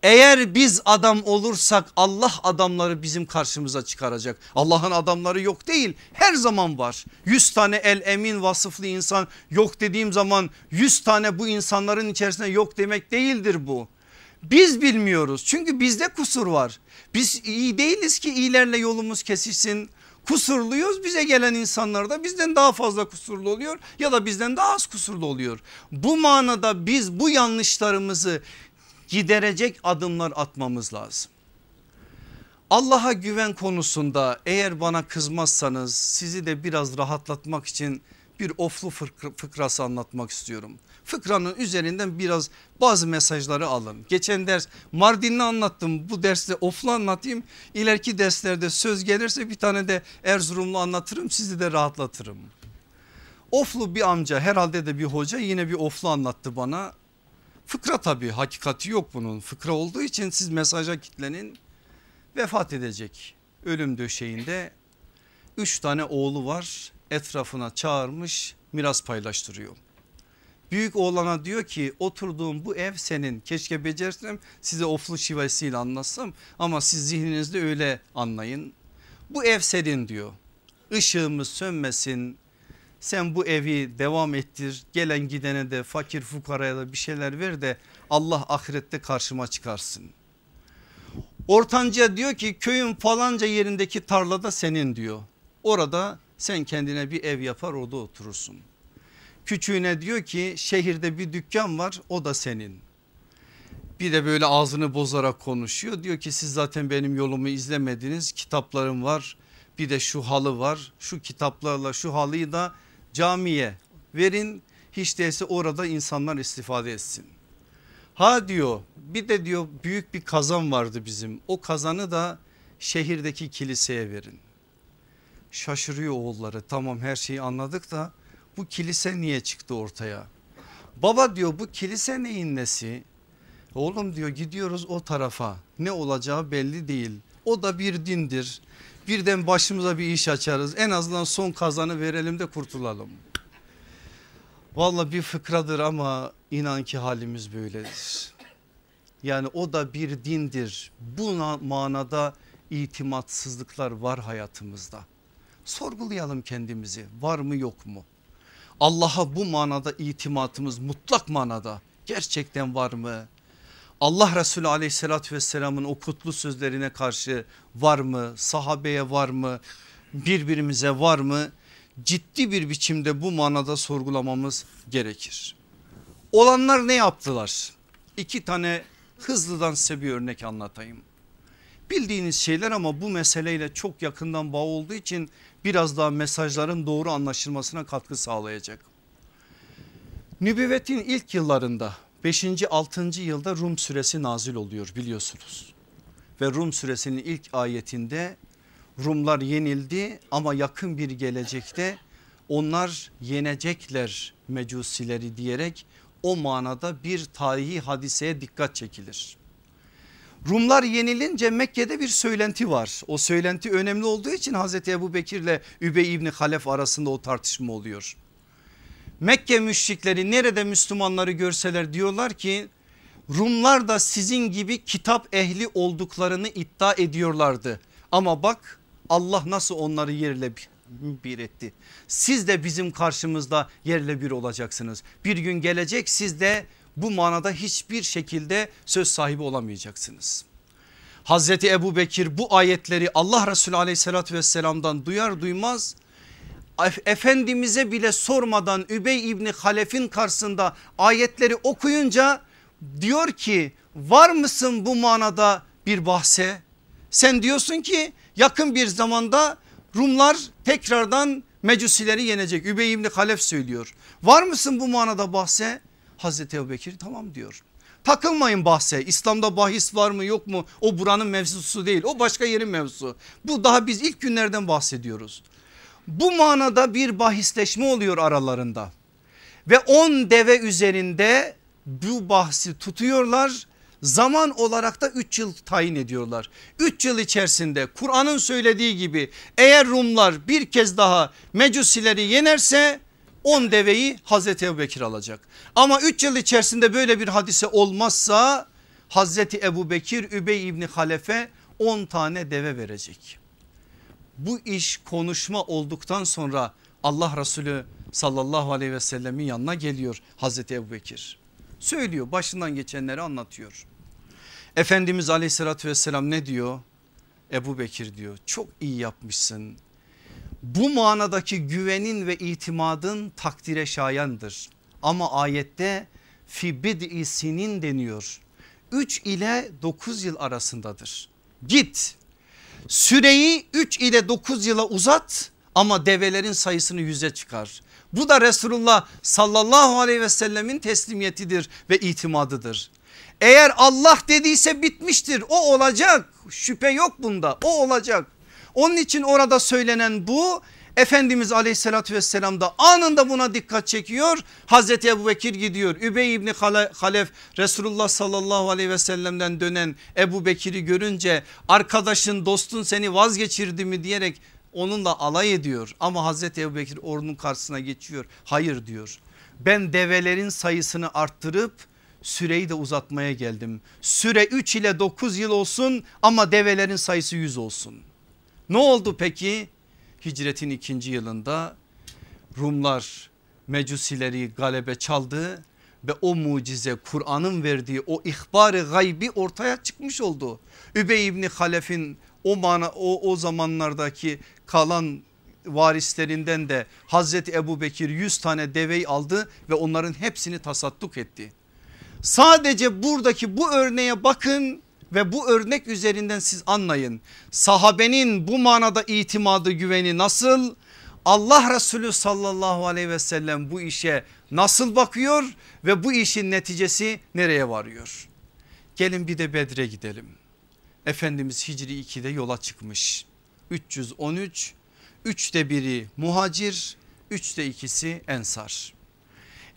Eğer biz adam olursak Allah adamları bizim karşımıza çıkaracak. Allah'ın adamları yok değil her zaman var. 100 tane el emin vasıflı insan yok dediğim zaman 100 tane bu insanların içerisinde yok demek değildir bu. Biz bilmiyoruz çünkü bizde kusur var. Biz iyi değiliz ki iyilerle yolumuz kesişsin. Kusurluyuz bize gelen insanlar da bizden daha fazla kusurlu oluyor ya da bizden daha az kusurlu oluyor. Bu manada biz bu yanlışlarımızı giderecek adımlar atmamız lazım. Allah'a güven konusunda eğer bana kızmazsanız sizi de biraz rahatlatmak için bir oflu fıkrası anlatmak istiyorum. Fıkranın üzerinden biraz bazı mesajları alın. Geçen ders Mardin'i anlattım bu derste oflu anlatayım. İleriki derslerde söz gelirse bir tane de Erzurumlu anlatırım sizi de rahatlatırım. Oflu bir amca herhalde de bir hoca yine bir oflu anlattı bana. Fıkra tabii hakikati yok bunun fıkra olduğu için siz mesaja kitlenin vefat edecek ölüm döşeğinde üç tane oğlu var etrafına çağırmış miras paylaştırıyor. Büyük oğlana diyor ki oturduğum bu ev senin keşke becersem size oflu şivesiyle anlatsam ama siz zihninizde öyle anlayın. Bu ev senin diyor ışığımız sönmesin sen bu evi devam ettir gelen gidene de fakir fukaraya da bir şeyler ver de Allah ahirette karşıma çıkarsın. Ortanca diyor ki köyün falanca yerindeki tarlada senin diyor. Orada sen kendine bir ev yapar orada oturursun. Küçüğüne diyor ki şehirde bir dükkan var o da senin. Bir de böyle ağzını bozarak konuşuyor. Diyor ki siz zaten benim yolumu izlemediniz. Kitaplarım var. Bir de şu halı var. Şu kitaplarla şu halıyı da camiye verin. Hiç değilse orada insanlar istifade etsin. Ha diyor bir de diyor büyük bir kazan vardı bizim. O kazanı da şehirdeki kiliseye verin. Şaşırıyor oğulları tamam her şeyi anladık da bu kilise niye çıktı ortaya? Baba diyor bu kilise neyin nesi? Oğlum diyor gidiyoruz o tarafa ne olacağı belli değil. O da bir dindir. Birden başımıza bir iş açarız. En azından son kazanı verelim de kurtulalım. Valla bir fıkradır ama inan ki halimiz böyledir. Yani o da bir dindir. Bu manada itimatsızlıklar var hayatımızda. Sorgulayalım kendimizi var mı yok mu? Allah'a bu manada itimatımız mutlak manada gerçekten var mı? Allah Resulü aleyhissalatü vesselamın o kutlu sözlerine karşı var mı? Sahabeye var mı? Birbirimize var mı? Ciddi bir biçimde bu manada sorgulamamız gerekir. Olanlar ne yaptılar? İki tane hızlıdan size bir örnek anlatayım. Bildiğiniz şeyler ama bu meseleyle çok yakından bağ olduğu için biraz daha mesajların doğru anlaşılmasına katkı sağlayacak. Nübüvvetin ilk yıllarında 5. 6. yılda Rum suresi nazil oluyor biliyorsunuz. Ve Rum suresinin ilk ayetinde Rumlar yenildi ama yakın bir gelecekte onlar yenecekler mecusileri diyerek o manada bir tarihi hadiseye dikkat çekilir. Rumlar yenilince Mekke'de bir söylenti var. O söylenti önemli olduğu için Hazreti Ebu Bekir ile Übey İbni Halef arasında o tartışma oluyor. Mekke müşrikleri nerede Müslümanları görseler diyorlar ki Rumlar da sizin gibi kitap ehli olduklarını iddia ediyorlardı. Ama bak Allah nasıl onları yerle bir etti. Siz de bizim karşımızda yerle bir olacaksınız. Bir gün gelecek siz de bu manada hiçbir şekilde söz sahibi olamayacaksınız. Hazreti Ebu Bekir bu ayetleri Allah Resulü aleyhissalatü vesselamdan duyar duymaz Efendimiz'e bile sormadan Übey İbni Halef'in karşısında ayetleri okuyunca diyor ki var mısın bu manada bir bahse? Sen diyorsun ki yakın bir zamanda Rumlar tekrardan mecusileri yenecek. Übey İbni Halef söylüyor. Var mısın bu manada bahse? Hazreti Ebu Bekir tamam diyor. Takılmayın bahse İslam'da bahis var mı yok mu o buranın mevzusu değil o başka yerin mevzusu. Bu daha biz ilk günlerden bahsediyoruz. Bu manada bir bahisleşme oluyor aralarında ve on deve üzerinde bu bahsi tutuyorlar zaman olarak da 3 yıl tayin ediyorlar. 3 yıl içerisinde Kur'an'ın söylediği gibi eğer Rumlar bir kez daha mecusileri yenerse 10 deveyi Hazreti Ebu Bekir alacak. Ama 3 yıl içerisinde böyle bir hadise olmazsa Hazreti Ebu Bekir Übey İbni Halefe 10 tane deve verecek. Bu iş konuşma olduktan sonra Allah Resulü sallallahu aleyhi ve sellemin yanına geliyor Hazreti Ebu Bekir. Söylüyor başından geçenleri anlatıyor. Efendimiz aleyhissalatü vesselam ne diyor? Ebu Bekir diyor çok iyi yapmışsın. Bu manadaki güvenin ve itimadın takdire şayandır. Ama ayette fi bid'i deniyor. 3 ile 9 yıl arasındadır. Git süreyi 3 ile 9 yıla uzat ama develerin sayısını yüze çıkar. Bu da Resulullah sallallahu aleyhi ve sellemin teslimiyetidir ve itimadıdır. Eğer Allah dediyse bitmiştir o olacak şüphe yok bunda o olacak. Onun için orada söylenen bu Efendimiz aleyhissalatü vesselam da anında buna dikkat çekiyor. Hazreti Ebu Bekir gidiyor. Übey İbni Halef Resulullah sallallahu aleyhi ve sellemden dönen Ebu Bekir'i görünce arkadaşın dostun seni vazgeçirdi mi diyerek onunla alay ediyor. Ama Hazreti Ebu Bekir ordunun karşısına geçiyor. Hayır diyor ben develerin sayısını arttırıp süreyi de uzatmaya geldim. Süre 3 ile 9 yıl olsun ama develerin sayısı 100 olsun. Ne oldu peki? Hicretin ikinci yılında Rumlar mecusileri galebe çaldı ve o mucize Kur'an'ın verdiği o ihbarı gaybi ortaya çıkmış oldu. Übey İbni Halef'in o, mana, o, o zamanlardaki kalan varislerinden de Hazreti Ebu Bekir 100 tane deveyi aldı ve onların hepsini tasadduk etti. Sadece buradaki bu örneğe bakın ve bu örnek üzerinden siz anlayın. Sahabenin bu manada itimadı güveni nasıl? Allah Resulü sallallahu aleyhi ve sellem bu işe nasıl bakıyor ve bu işin neticesi nereye varıyor? Gelin bir de Bedre gidelim. Efendimiz Hicri 2'de yola çıkmış. 313 üçte biri muhacir üçte ikisi ensar.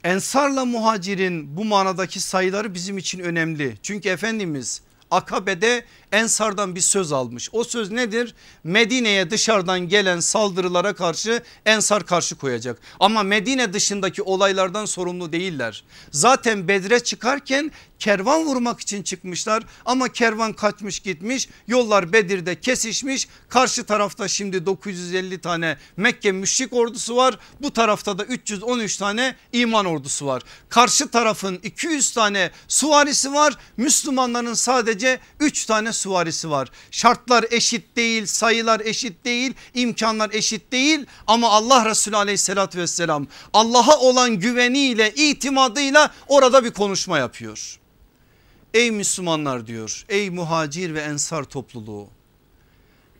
Ensarla muhacirin bu manadaki sayıları bizim için önemli. Çünkü Efendimiz Akabe'de Ensar'dan bir söz almış. O söz nedir? Medine'ye dışarıdan gelen saldırılara karşı Ensar karşı koyacak. Ama Medine dışındaki olaylardan sorumlu değiller. Zaten Bedre çıkarken kervan vurmak için çıkmışlar ama kervan kaçmış gitmiş yollar Bedir'de kesişmiş karşı tarafta şimdi 950 tane Mekke müşrik ordusu var bu tarafta da 313 tane iman ordusu var karşı tarafın 200 tane suvarisi var Müslümanların sadece 3 tane suvarisi var şartlar eşit değil sayılar eşit değil imkanlar eşit değil ama Allah Resulü aleyhissalatü vesselam Allah'a olan güveniyle itimadıyla orada bir konuşma yapıyor. Ey Müslümanlar diyor ey muhacir ve ensar topluluğu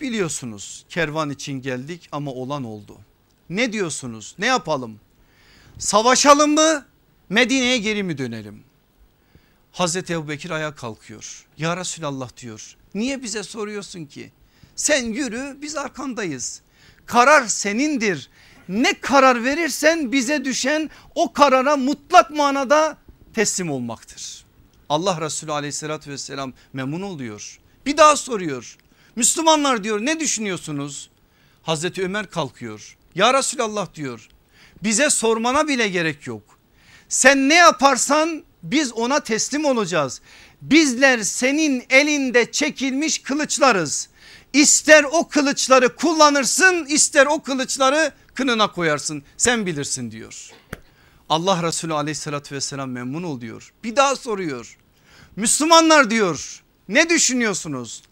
biliyorsunuz kervan için geldik ama olan oldu. Ne diyorsunuz ne yapalım savaşalım mı Medine'ye geri mi dönelim? Hazreti Ebu ayağa kalkıyor ya Resulallah diyor niye bize soruyorsun ki sen yürü biz arkandayız karar senindir ne karar verirsen bize düşen o karara mutlak manada teslim olmaktır. Allah Resulü aleyhissalatü vesselam memnun oluyor. Bir daha soruyor. Müslümanlar diyor ne düşünüyorsunuz? Hazreti Ömer kalkıyor. Ya Resulallah diyor bize sormana bile gerek yok. Sen ne yaparsan biz ona teslim olacağız. Bizler senin elinde çekilmiş kılıçlarız. İster o kılıçları kullanırsın ister o kılıçları kınına koyarsın sen bilirsin diyor. Allah Resulü aleyhissalatü vesselam memnun oluyor. Bir daha soruyor. Müslümanlar diyor ne düşünüyorsunuz?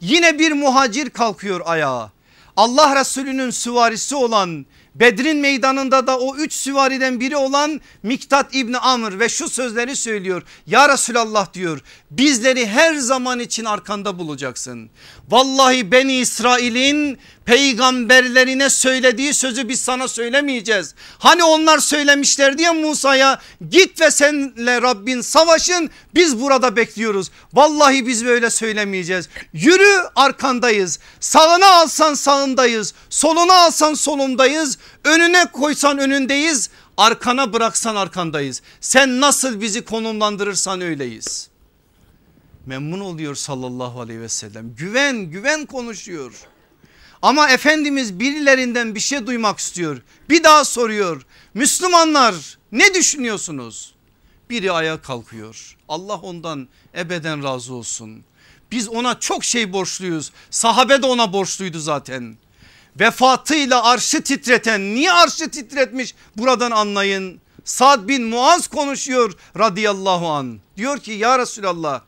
Yine bir muhacir kalkıyor ayağa. Allah Resulü'nün süvarisi olan Bedrin meydanında da o üç süvariden biri olan Miktat İbni Amr ve şu sözleri söylüyor. Ya Resulallah diyor bizleri her zaman için arkanda bulacaksın. Vallahi Beni İsrail'in peygamberlerine söylediği sözü biz sana söylemeyeceğiz. Hani onlar söylemişler diye Musa'ya git ve senle Rabbin savaşın biz burada bekliyoruz. Vallahi biz böyle söylemeyeceğiz. Yürü arkandayız. Sağına alsan sağındayız. Soluna alsan solundayız. Önüne koysan önündeyiz. Arkana bıraksan arkandayız. Sen nasıl bizi konumlandırırsan öyleyiz. Memnun oluyor sallallahu aleyhi ve sellem. Güven güven konuşuyor. Ama Efendimiz birilerinden bir şey duymak istiyor. Bir daha soruyor. Müslümanlar ne düşünüyorsunuz? Biri ayağa kalkıyor. Allah ondan ebeden razı olsun. Biz ona çok şey borçluyuz. Sahabe de ona borçluydu zaten. Vefatıyla arşı titreten niye arşı titretmiş buradan anlayın. Sad bin Muaz konuşuyor radıyallahu an. Diyor ki ya Resulallah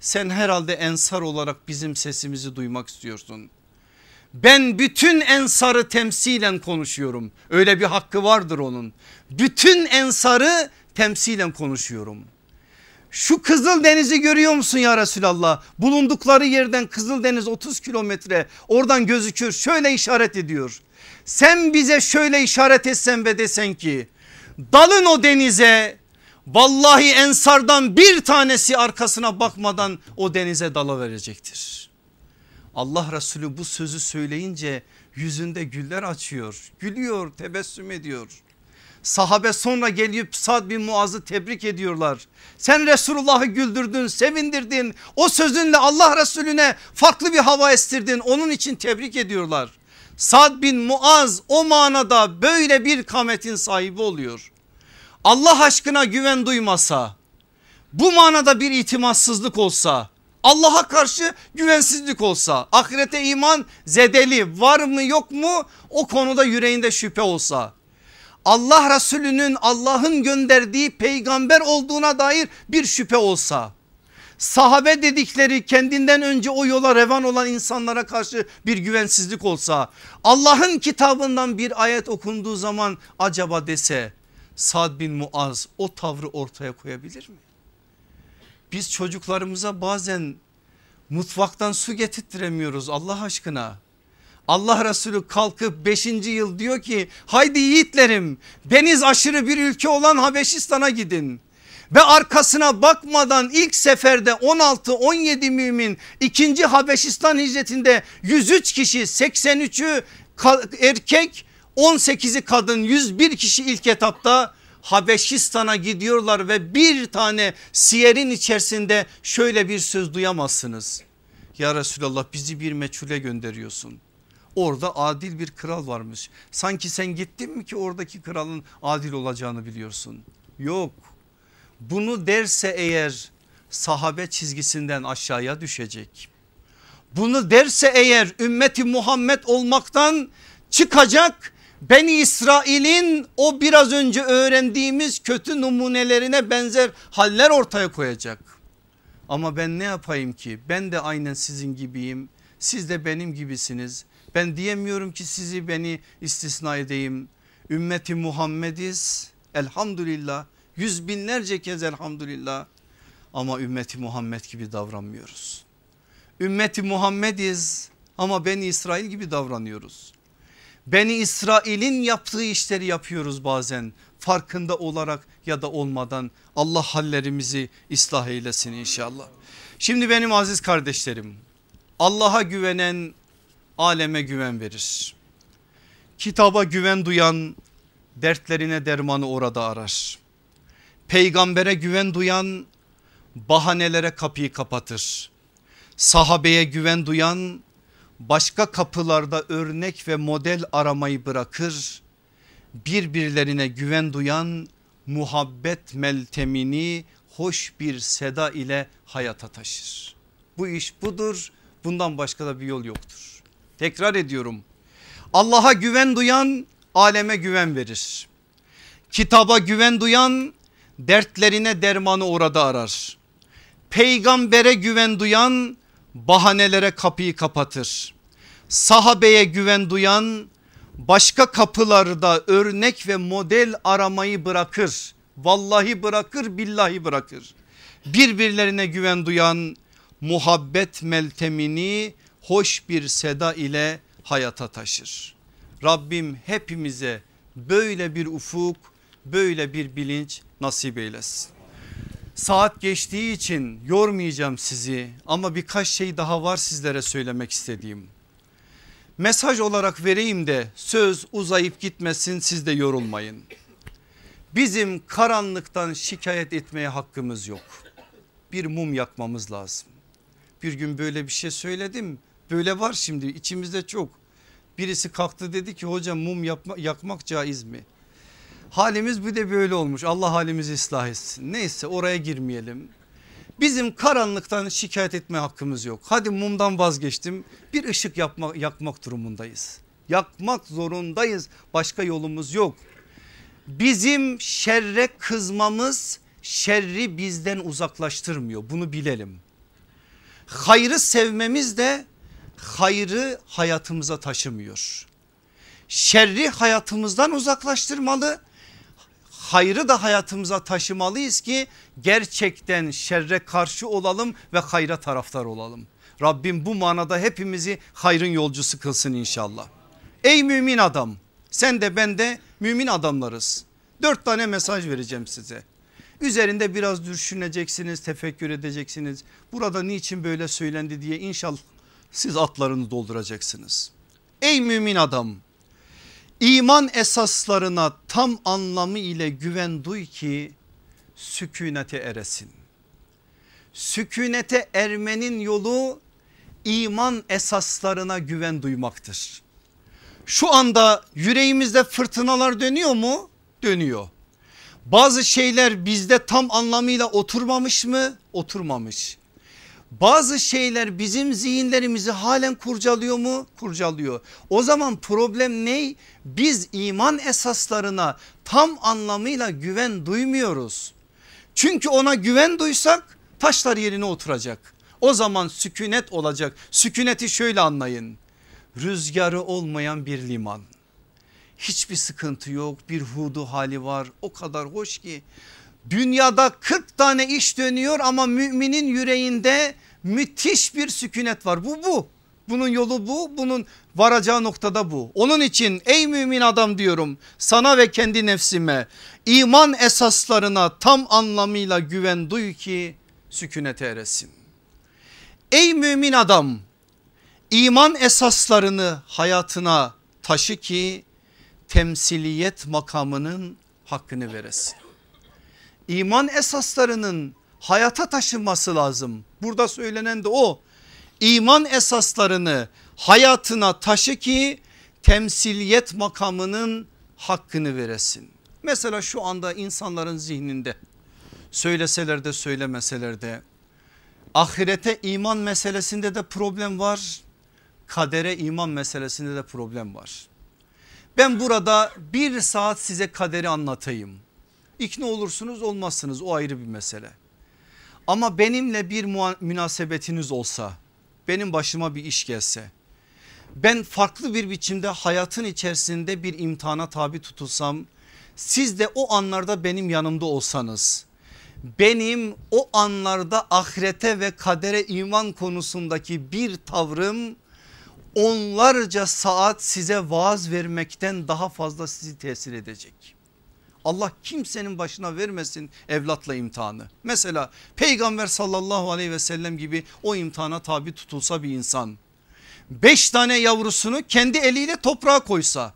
sen herhalde ensar olarak bizim sesimizi duymak istiyorsun. Ben bütün ensarı temsilen konuşuyorum. Öyle bir hakkı vardır onun. Bütün ensarı temsilen konuşuyorum. Şu Kızıl Deniz'i görüyor musun ya Resulallah? Bulundukları yerden Kızıl Deniz 30 kilometre oradan gözüküyor şöyle işaret ediyor. Sen bize şöyle işaret etsen ve desen ki dalın o denize vallahi ensardan bir tanesi arkasına bakmadan o denize dala verecektir. Allah Resulü bu sözü söyleyince yüzünde güller açıyor. Gülüyor tebessüm ediyor. Sahabe sonra gelip Sad bin Muaz'ı tebrik ediyorlar. Sen Resulullah'ı güldürdün sevindirdin o sözünle Allah Resulüne farklı bir hava estirdin onun için tebrik ediyorlar. Sad bin Muaz o manada böyle bir kametin sahibi oluyor. Allah aşkına güven duymasa bu manada bir itimatsızlık olsa Allah'a karşı güvensizlik olsa ahirete iman zedeli var mı yok mu o konuda yüreğinde şüphe olsa Allah Resulü'nün Allah'ın gönderdiği peygamber olduğuna dair bir şüphe olsa sahabe dedikleri kendinden önce o yola revan olan insanlara karşı bir güvensizlik olsa Allah'ın kitabından bir ayet okunduğu zaman acaba dese Sad bin Muaz o tavrı ortaya koyabilir mi? Biz çocuklarımıza bazen mutfaktan su getirttiremiyoruz Allah aşkına. Allah Resulü kalkıp 5. yıl diyor ki haydi yiğitlerim deniz aşırı bir ülke olan Habeşistan'a gidin. Ve arkasına bakmadan ilk seferde 16-17 mümin ikinci Habeşistan hicretinde 103 kişi 83'ü erkek 18'i kadın 101 kişi ilk etapta Habeşistan'a gidiyorlar ve bir tane siyerin içerisinde şöyle bir söz duyamazsınız. Ya Resulallah bizi bir meçhule gönderiyorsun. Orada adil bir kral varmış. Sanki sen gittin mi ki oradaki kralın adil olacağını biliyorsun. Yok bunu derse eğer sahabe çizgisinden aşağıya düşecek. Bunu derse eğer ümmeti Muhammed olmaktan çıkacak Beni İsrail'in o biraz önce öğrendiğimiz kötü numunelerine benzer haller ortaya koyacak. Ama ben ne yapayım ki ben de aynen sizin gibiyim siz de benim gibisiniz. Ben diyemiyorum ki sizi beni istisna edeyim. Ümmeti Muhammediz elhamdülillah yüz binlerce kez elhamdülillah ama ümmeti Muhammed gibi davranmıyoruz. Ümmeti Muhammediz ama Beni İsrail gibi davranıyoruz. Beni İsrail'in yaptığı işleri yapıyoruz bazen farkında olarak ya da olmadan Allah hallerimizi ıslah eylesin inşallah. Şimdi benim aziz kardeşlerim Allah'a güvenen aleme güven verir. Kitaba güven duyan dertlerine dermanı orada arar. Peygambere güven duyan bahanelere kapıyı kapatır. Sahabeye güven duyan başka kapılarda örnek ve model aramayı bırakır. Birbirlerine güven duyan muhabbet meltemini hoş bir seda ile hayata taşır. Bu iş budur bundan başka da bir yol yoktur. Tekrar ediyorum Allah'a güven duyan aleme güven verir. Kitaba güven duyan dertlerine dermanı orada arar. Peygambere güven duyan bahanelere kapıyı kapatır. Sahabeye güven duyan başka kapılarda örnek ve model aramayı bırakır. Vallahi bırakır billahi bırakır. Birbirlerine güven duyan muhabbet meltemini hoş bir seda ile hayata taşır. Rabbim hepimize böyle bir ufuk böyle bir bilinç nasip eylesin. Saat geçtiği için yormayacağım sizi ama birkaç şey daha var sizlere söylemek istediğim. Mesaj olarak vereyim de söz uzayıp gitmesin siz de yorulmayın. Bizim karanlıktan şikayet etmeye hakkımız yok. bir mum yakmamız lazım. Bir gün böyle bir şey söyledim. Böyle var şimdi içimizde çok. Birisi kalktı dedi ki hocam mum yapma, yakmak caiz mi? Halimiz bir de böyle olmuş. Allah halimizi ıslah etsin. Neyse oraya girmeyelim. Bizim karanlıktan şikayet etme hakkımız yok. Hadi mumdan vazgeçtim. Bir ışık yapma, yakmak durumundayız. Yakmak zorundayız. Başka yolumuz yok. Bizim şerre kızmamız şerri bizden uzaklaştırmıyor. Bunu bilelim. Hayrı sevmemiz de hayrı hayatımıza taşımıyor. Şerri hayatımızdan uzaklaştırmalı. Hayrı da hayatımıza taşımalıyız ki gerçekten şerre karşı olalım ve hayra taraftar olalım. Rabbim bu manada hepimizi hayrın yolcusu kılsın inşallah. Ey mümin adam sen de ben de mümin adamlarız. Dört tane mesaj vereceğim size. Üzerinde biraz düşüneceksiniz, tefekkür edeceksiniz. Burada niçin böyle söylendi diye inşallah siz atlarını dolduracaksınız. Ey mümin adam iman esaslarına tam anlamı ile güven duy ki sükunete eresin. Sükunete ermenin yolu iman esaslarına güven duymaktır. Şu anda yüreğimizde fırtınalar dönüyor mu? Dönüyor. Bazı şeyler bizde tam anlamıyla oturmamış mı? Oturmamış. Bazı şeyler bizim zihinlerimizi halen kurcalıyor mu? Kurcalıyor. O zaman problem ne? Biz iman esaslarına tam anlamıyla güven duymuyoruz. Çünkü ona güven duysak taşlar yerine oturacak. O zaman sükunet olacak. Sükuneti şöyle anlayın. Rüzgarı olmayan bir liman hiçbir sıkıntı yok bir hudu hali var o kadar hoş ki dünyada 40 tane iş dönüyor ama müminin yüreğinde müthiş bir sükunet var. Bu bu. Bunun yolu bu. Bunun varacağı noktada bu. Onun için ey mümin adam diyorum sana ve kendi nefsime iman esaslarına tam anlamıyla güven duy ki sükunete eresin. Ey mümin adam iman esaslarını hayatına taşı ki temsiliyet makamının hakkını veresin. İman esaslarının hayata taşınması lazım. Burada söylenen de o. İman esaslarını hayatına taşı ki temsiliyet makamının hakkını veresin. Mesela şu anda insanların zihninde söyleseler de söylemeseler de ahirete iman meselesinde de problem var. Kadere iman meselesinde de problem var. Ben burada bir saat size kaderi anlatayım. İkna olursunuz olmazsınız o ayrı bir mesele. Ama benimle bir münasebetiniz olsa benim başıma bir iş gelse ben farklı bir biçimde hayatın içerisinde bir imtihana tabi tutulsam siz de o anlarda benim yanımda olsanız benim o anlarda ahirete ve kadere iman konusundaki bir tavrım onlarca saat size vaaz vermekten daha fazla sizi tesir edecek. Allah kimsenin başına vermesin evlatla imtihanı. Mesela peygamber sallallahu aleyhi ve sellem gibi o imtihana tabi tutulsa bir insan. Beş tane yavrusunu kendi eliyle toprağa koysa.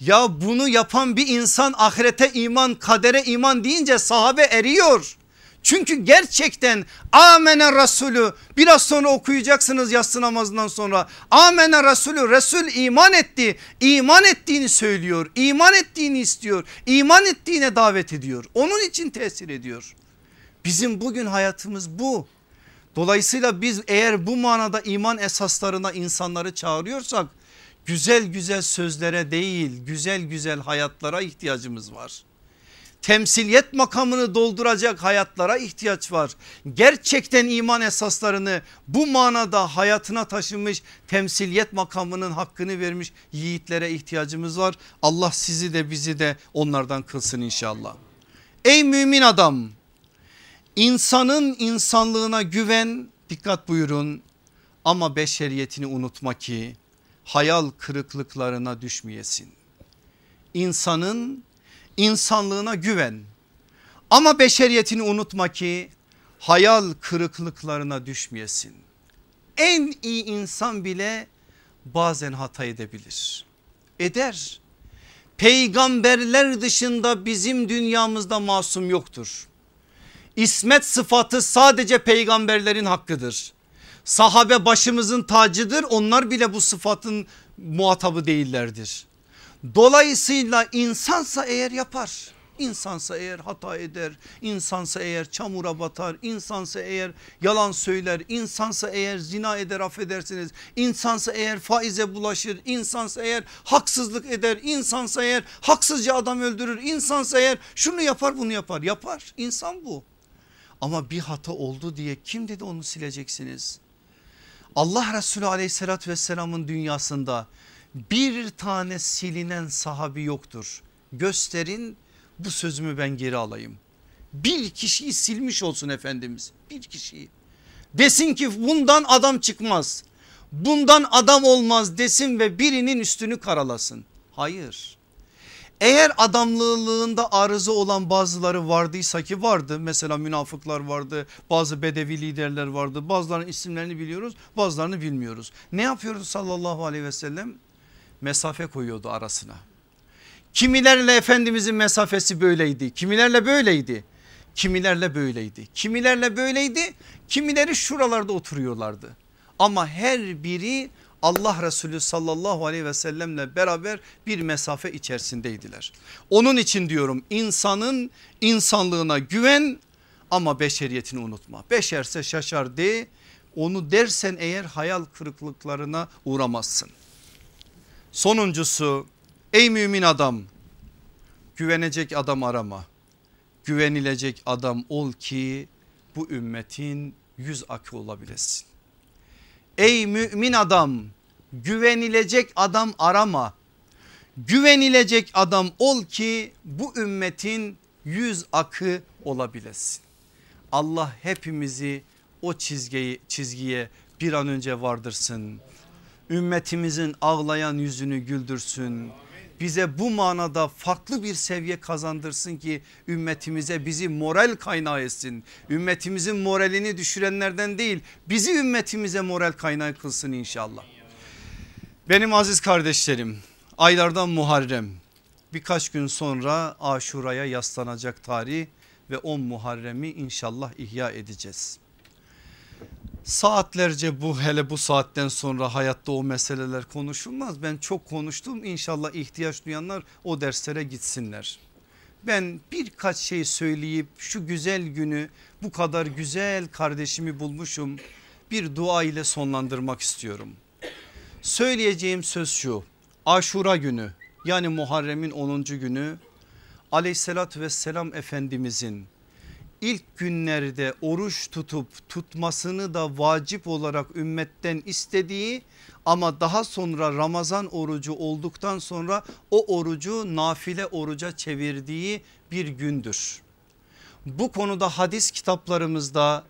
Ya bunu yapan bir insan ahirete iman kadere iman deyince sahabe eriyor. Çünkü gerçekten amene Resulü biraz sonra okuyacaksınız yatsı namazından sonra. Amene Resulü Resul iman etti iman ettiğini söylüyor iman ettiğini istiyor iman ettiğine davet ediyor onun için tesir ediyor. Bizim bugün hayatımız bu. Dolayısıyla biz eğer bu manada iman esaslarına insanları çağırıyorsak güzel güzel sözlere değil güzel güzel hayatlara ihtiyacımız var temsiliyet makamını dolduracak hayatlara ihtiyaç var. Gerçekten iman esaslarını bu manada hayatına taşımış temsiliyet makamının hakkını vermiş yiğitlere ihtiyacımız var. Allah sizi de bizi de onlardan kılsın inşallah. Ey mümin adam insanın insanlığına güven dikkat buyurun ama beşeriyetini unutma ki hayal kırıklıklarına düşmeyesin. İnsanın insanlığına güven. Ama beşeriyetini unutma ki hayal kırıklıklarına düşmeyesin. En iyi insan bile bazen hata edebilir. Eder. Peygamberler dışında bizim dünyamızda masum yoktur. İsmet sıfatı sadece peygamberlerin hakkıdır. Sahabe başımızın tacıdır onlar bile bu sıfatın muhatabı değillerdir. Dolayısıyla insansa eğer yapar. İnsansa eğer hata eder, insansa eğer çamura batar, insansa eğer yalan söyler, insansa eğer zina eder affedersiniz, insansa eğer faize bulaşır, insansa eğer haksızlık eder, insansa eğer haksızca adam öldürür, insansa eğer şunu yapar bunu yapar, yapar insan bu. Ama bir hata oldu diye kim dedi onu sileceksiniz? Allah Resulü aleyhissalatü vesselamın dünyasında bir tane silinen sahabi yoktur. Gösterin bu sözümü ben geri alayım. Bir kişiyi silmiş olsun Efendimiz bir kişiyi. Desin ki bundan adam çıkmaz. Bundan adam olmaz desin ve birinin üstünü karalasın. Hayır. Eğer adamlığında arıza olan bazıları vardıysa ki vardı mesela münafıklar vardı bazı bedevi liderler vardı bazılarının isimlerini biliyoruz bazılarını bilmiyoruz. Ne yapıyoruz sallallahu aleyhi ve sellem? Mesafe koyuyordu arasına. Kimilerle Efendimizin mesafesi böyleydi kimilerle böyleydi kimilerle böyleydi kimilerle böyleydi kimileri şuralarda oturuyorlardı. Ama her biri Allah Resulü sallallahu aleyhi ve sellemle beraber bir mesafe içerisindeydiler. Onun için diyorum insanın insanlığına güven ama beşeriyetini unutma. Beşerse şaşar de onu dersen eğer hayal kırıklıklarına uğramazsın. Sonuncusu ey mümin adam güvenecek adam arama. Güvenilecek adam ol ki bu ümmetin yüz akı olabilesin. Ey mümin adam güvenilecek adam arama. Güvenilecek adam ol ki bu ümmetin yüz akı olabilesin. Allah hepimizi o çizgiye, çizgiye bir an önce vardırsın. Ümmetimizin ağlayan yüzünü güldürsün. Bize bu manada farklı bir seviye kazandırsın ki ümmetimize bizi moral kaynağı etsin. Ümmetimizin moralini düşürenlerden değil bizi ümmetimize moral kaynağı kılsın inşallah. Benim aziz kardeşlerim aylardan Muharrem birkaç gün sonra Aşura'ya yaslanacak tarih ve 10 Muharrem'i inşallah ihya edeceğiz. Saatlerce bu hele bu saatten sonra hayatta o meseleler konuşulmaz. Ben çok konuştum inşallah ihtiyaç duyanlar o derslere gitsinler. Ben birkaç şey söyleyip şu güzel günü bu kadar güzel kardeşimi bulmuşum bir dua ile sonlandırmak istiyorum. Söyleyeceğim söz şu aşura günü yani Muharrem'in 10. günü aleyhissalatü vesselam efendimizin ilk günlerde oruç tutup tutmasını da vacip olarak ümmetten istediği ama daha sonra Ramazan orucu olduktan sonra o orucu nafile oruca çevirdiği bir gündür. Bu konuda hadis kitaplarımızda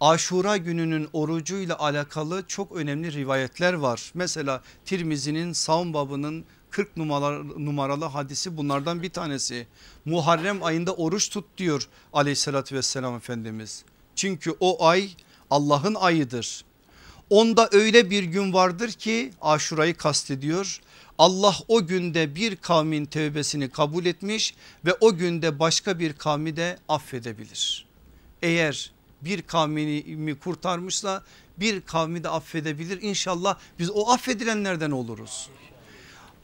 Aşura gününün orucuyla alakalı çok önemli rivayetler var. Mesela Tirmizi'nin savun babının 40 numaralı, numaralı hadisi bunlardan bir tanesi. Muharrem ayında oruç tut diyor aleyhissalatü vesselam Efendimiz. Çünkü o ay Allah'ın ayıdır. Onda öyle bir gün vardır ki aşurayı kastediyor. Allah o günde bir kavmin tövbesini kabul etmiş ve o günde başka bir kavmi de affedebilir. Eğer bir kavmini kurtarmışsa bir kavmi de affedebilir. İnşallah biz o affedilenlerden oluruz.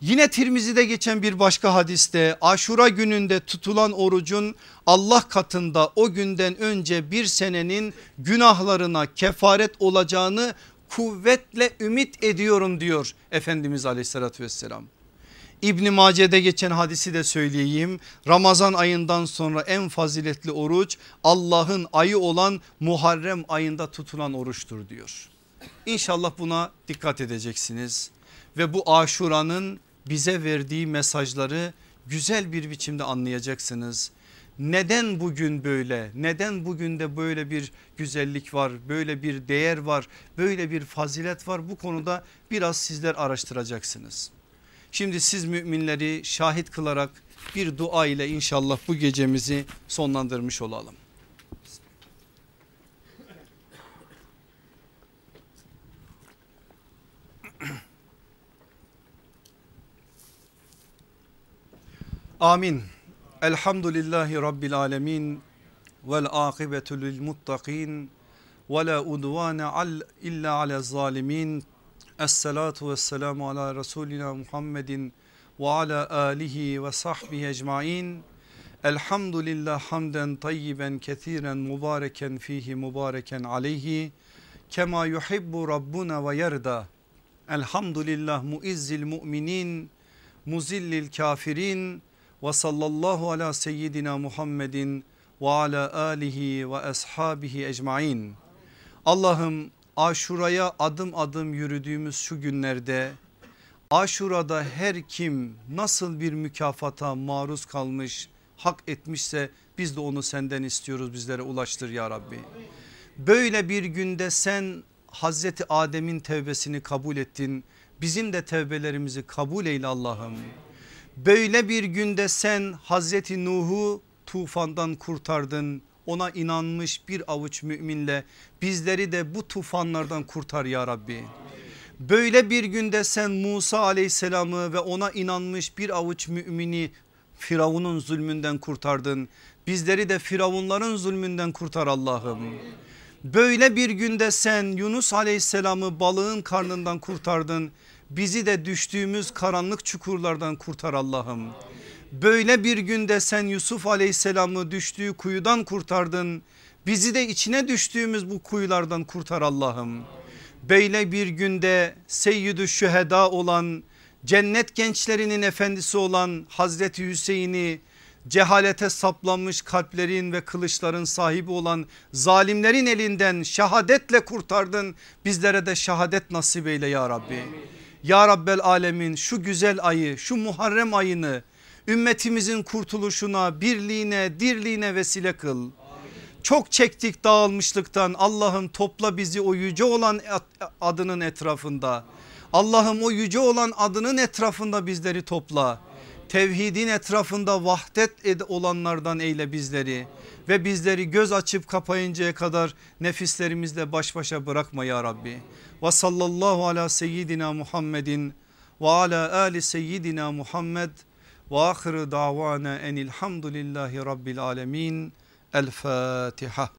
Yine Tirmizi'de geçen bir başka hadiste aşura gününde tutulan orucun Allah katında o günden önce bir senenin günahlarına kefaret olacağını kuvvetle ümit ediyorum diyor Efendimiz aleyhissalatü vesselam. İbn Mace'de geçen hadisi de söyleyeyim. Ramazan ayından sonra en faziletli oruç Allah'ın ayı olan Muharrem ayında tutulan oruçtur diyor. İnşallah buna dikkat edeceksiniz ve bu aşuranın bize verdiği mesajları güzel bir biçimde anlayacaksınız. Neden bugün böyle? Neden bugün de böyle bir güzellik var? Böyle bir değer var? Böyle bir fazilet var? Bu konuda biraz sizler araştıracaksınız. Şimdi siz müminleri şahit kılarak bir dua ile inşallah bu gecemizi sonlandırmış olalım. Amin. Elhamdülillahi Rabbil alemin. Vel akıbetu lil muttakin. Ve la udvane al illa ale zalimin. Esselatu vesselamu ala Resulina Muhammedin ve ala alihi ve sahbihi ecmain. Elhamdülillah hamden tayyiben kethiren mübareken fihi mübareken aleyhi. Kema yuhibbu Rabbuna ve yerda. Elhamdülillah muizzil mu'minin muzillil kafirin ve ala alihi ve ashabihi ecmain. Allah'ım aşuraya adım adım yürüdüğümüz şu günlerde aşurada her kim nasıl bir mükafata maruz kalmış hak etmişse biz de onu senden istiyoruz bizlere ulaştır ya Rabbi. Böyle bir günde sen Hazreti Adem'in tevbesini kabul ettin bizim de tevbelerimizi kabul eyle Allah'ım. Böyle bir günde sen Hazreti Nuh'u tufandan kurtardın. Ona inanmış bir avuç müminle bizleri de bu tufanlardan kurtar ya Rabbi. Böyle bir günde sen Musa aleyhisselamı ve ona inanmış bir avuç mümini Firavun'un zulmünden kurtardın. Bizleri de Firavunların zulmünden kurtar Allah'ım. Böyle bir günde sen Yunus aleyhisselamı balığın karnından kurtardın. Bizi de düştüğümüz karanlık çukurlardan kurtar Allah'ım. Böyle bir günde sen Yusuf aleyhisselamı düştüğü kuyudan kurtardın. Bizi de içine düştüğümüz bu kuyulardan kurtar Allah'ım. Böyle bir günde seyyidü şüheda olan cennet gençlerinin efendisi olan Hazreti Hüseyin'i cehalete saplanmış kalplerin ve kılıçların sahibi olan zalimlerin elinden şehadetle kurtardın. Bizlere de şehadet nasip eyle ya Rabbi. Ya Rabbel alemin şu güzel ayı şu Muharrem ayını ümmetimizin kurtuluşuna birliğine dirliğine vesile kıl. Çok çektik dağılmışlıktan Allah'ım topla bizi o yüce olan adının etrafında. Allah'ım o yüce olan adının etrafında bizleri topla. Tevhidin etrafında vahdet olanlardan eyle bizleri ve bizleri göz açıp kapayıncaya kadar nefislerimizle baş başa bırakma ya Rabbi. Ve sallallahu ala seyyidina Muhammedin ve ala ali seyyidina Muhammed ve ahiru davana enilhamdülillahi rabbil alemin. El Fatiha.